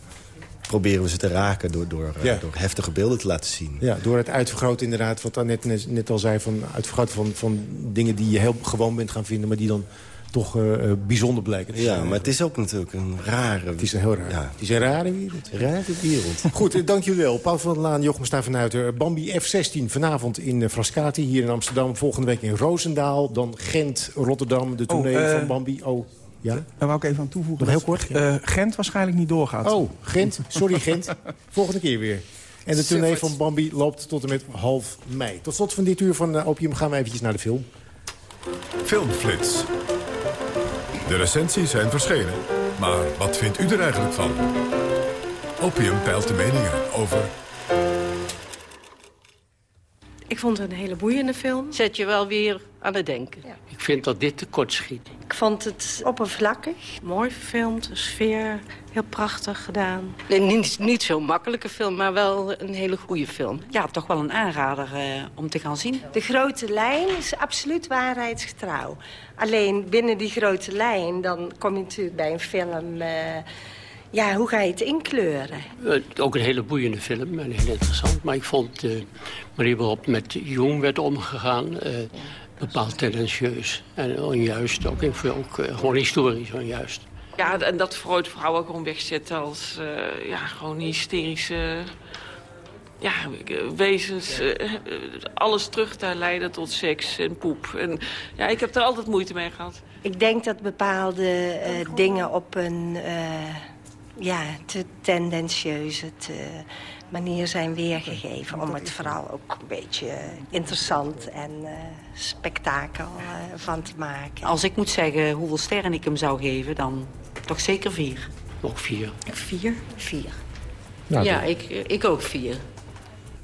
S18: proberen we ze te raken door, door, eh,
S7: Ja.
S18: door heftige beelden te laten zien.
S7: Ja, door het uitvergroten inderdaad, wat dan net, net, al zei... van uitvergroten van, van dingen die je heel gewoon bent gaan vinden... maar die dan toch eh, eh, bijzonder blijken. te
S18: Ja, maar het is ook natuurlijk een rare...
S7: Het is een heel raar.
S18: Ja.
S7: Het is een rare wereld.
S18: Rare wereld. [LAUGHS]
S7: Goed, dank jullie wel. Paul van der Laan, Jochem Stavenuiter. Bambi F16 vanavond in Frascati, hier in Amsterdam. Volgende week in Roosendaal. Dan Gent, Rotterdam, de tournee
S19: eh,
S7: van Bambi. Oh, ja?
S19: Daar wou ik even aan toevoegen.
S7: Nog heel
S19: dat,
S7: kort,
S19: eh, Gent waarschijnlijk niet doorgaat.
S7: Oh, Gent. Sorry, Gent. [LAUGHS] Volgende keer weer. En de tournee van Bambi loopt tot en met half mei. Tot slot van dit uur van eh, Opium gaan we eventjes naar de film.
S6: Filmflits. De recensies zijn verschenen. Maar wat vindt u er eigenlijk van? Opium peilt de meningen over
S29: Ik vond het een hele boeiende film. Zet je wel weer aan het denken.
S30: Ik vind dat dit tekort schiet.
S29: Ik vond het oppervlakkig, mooi gefilmd, de sfeer heel prachtig gedaan. Nee, niet, niet zo'n makkelijke film, maar wel een hele goede film.
S31: Ja, toch wel een aanrader eh, om te gaan zien.
S32: De grote lijn is absoluut waarheidsgetrouw. Alleen binnen die grote lijn, dan kom je natuurlijk bij een film... eh, ja, hoe ga je het inkleuren?
S30: Eh, ook een hele boeiende film en heel interessant. Maar ik vond de manier waarop met Jong werd omgegaan... eh, bepaald tendentieus en onjuist. Ook, in, ook eh, gewoon historisch onjuist.
S33: Ja, en dat Freud vrouwen gewoon wegzet als eh, ja, gewoon hysterische ja, wezens. eh, alles terug te leiden tot seks en poep. En, ja, ik heb er altijd moeite mee gehad.
S32: Ik denk dat bepaalde eh, dingen op een eh, ja, te tendentieuze te manier zijn weergegeven... om het vooral ook een beetje interessant en eh, spektakel eh, van te maken.
S31: Als ik moet zeggen hoeveel sterren ik hem zou geven, dan toch zeker vier.
S30: Nog vier.
S31: Vier? Vier.
S7: Nou,
S29: ja, ik, ik ook vier.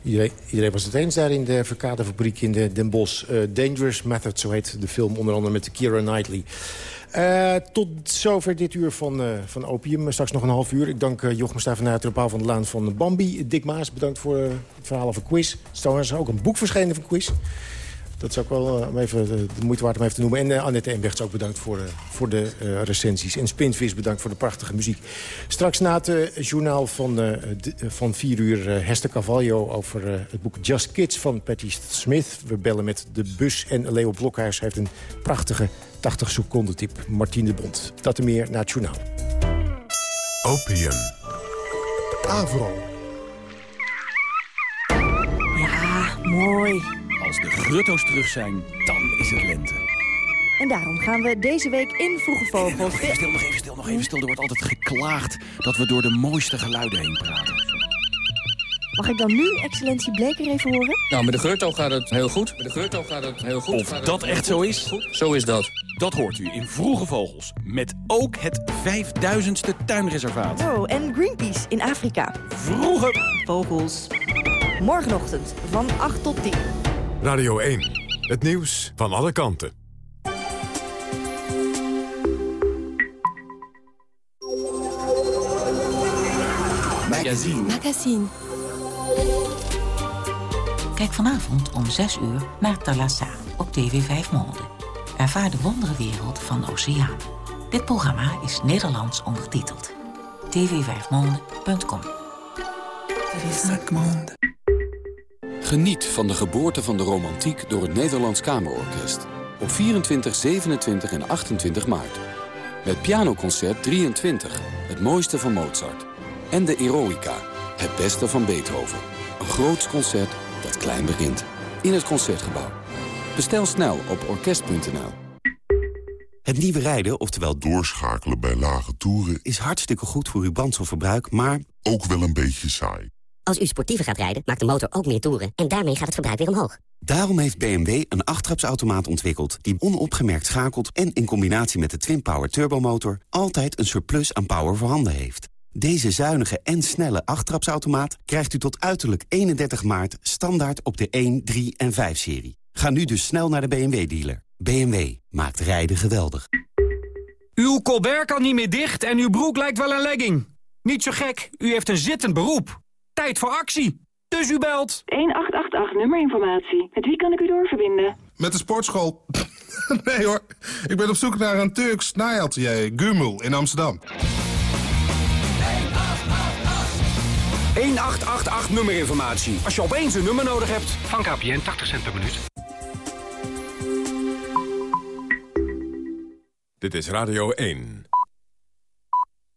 S7: Iedereen, was het eens daar in de verkaderfabriek in de Den Bosch. Eh, Dangerous Method, zo heet de film, onder andere met Keira Knightley. Eh, tot zover dit uur van, eh, van Opium. Straks nog een half uur. Ik dank uh, Jochem Stavenuiter en van der Laan van Bambi. Dick Maas, bedankt voor het verhaal over quiz. Er is ook een boek verschenen van quiz. Dat is ook wel eh, om even, de, de moeite waard om even te noemen. En uh, Annette Embechts ook bedankt voor, uh, voor de uh, recensies. En Spinvis bedankt voor de prachtige muziek. Straks na het uh, journaal van, de, van 4 uur Hester Cavallo... over het boek Just Kids van Patti Smith. We bellen met de bus en Leo Blokhuis heeft een prachtige 80 seconden tip. Martien de Bond. Dat en meer na het journaal.
S6: Opium.
S34: Avro.
S35: Ja, mooi.
S36: Als de grutto's terug zijn, dan is het lente.
S35: En daarom gaan we deze week in Vroege Vogels...
S36: Nog even stil, nog even stil, nog even stil. Er wordt altijd geklaagd dat we door de mooiste geluiden heen praten.
S35: Mag ik dan nu excellentie Bleker even horen?
S37: Nou, met de Geurto gaat het heel goed. Met de Geurto gaat het heel goed.
S36: Of dat echt zo is?
S37: Goed. Zo is dat.
S36: Dat hoort u in Vroege Vogels. Met ook het 5000ste tuinreservaat.
S35: Oh, en Greenpeace in Afrika.
S36: Vroege
S35: Vogels. Morgenochtend van 8 tot 10.
S6: Radio 1. Het nieuws van alle kanten.
S36: Magazine.
S38: Magazine. Kijk vanavond om 6 uur naar Talassa op TV 5 Monde. Ervaar de wonderenwereld van Oceaan. Dit programma is Nederlands ondertiteld. tv5monde.com
S39: Geniet van de geboorte van de romantiek door het Nederlands Kamerorkest. Op 24, 27 en 28 maart. Met pianoconcert 23, het mooiste van Mozart. En de Eroica, het beste van Beethoven. Een groots concert dat klein begint. In het Concertgebouw. Bestel snel op orkest.nl.
S40: Het nieuwe rijden, oftewel doorschakelen bij lage toeren... is hartstikke goed voor uw brandstofverbruik, maar... ook wel een beetje saai.
S41: Als u sportiever gaat rijden, maakt de motor ook meer toeren... en daarmee gaat het verbruik weer omhoog.
S40: Daarom heeft BMW een achttrapsautomaat ontwikkeld... die onopgemerkt schakelt en in combinatie met de Twin-Power turbomotor... altijd een surplus aan power voorhanden heeft. Deze zuinige en snelle achttrapsautomaat krijgt u tot uiterlijk 31 maart... standaard op de 1, 3 en 5-serie. Ga nu dus snel naar de BMW-dealer. BMW maakt rijden geweldig.
S42: Uw colbert kan niet meer dicht en uw broek lijkt wel een legging. Niet zo gek, u heeft een zittend beroep. Tijd voor actie. Dus u belt.
S43: 1888 nummerinformatie. Met wie kan ik u doorverbinden?
S22: Met de sportschool. [LAUGHS]
S3: nee hoor, ik ben op zoek naar een Turks naaiatelier, Gumul, in Amsterdam.
S44: 1888 nummerinformatie. Als je opeens een nummer nodig hebt. Van KPN 80 cent per minuut.
S6: Dit is Radio 1.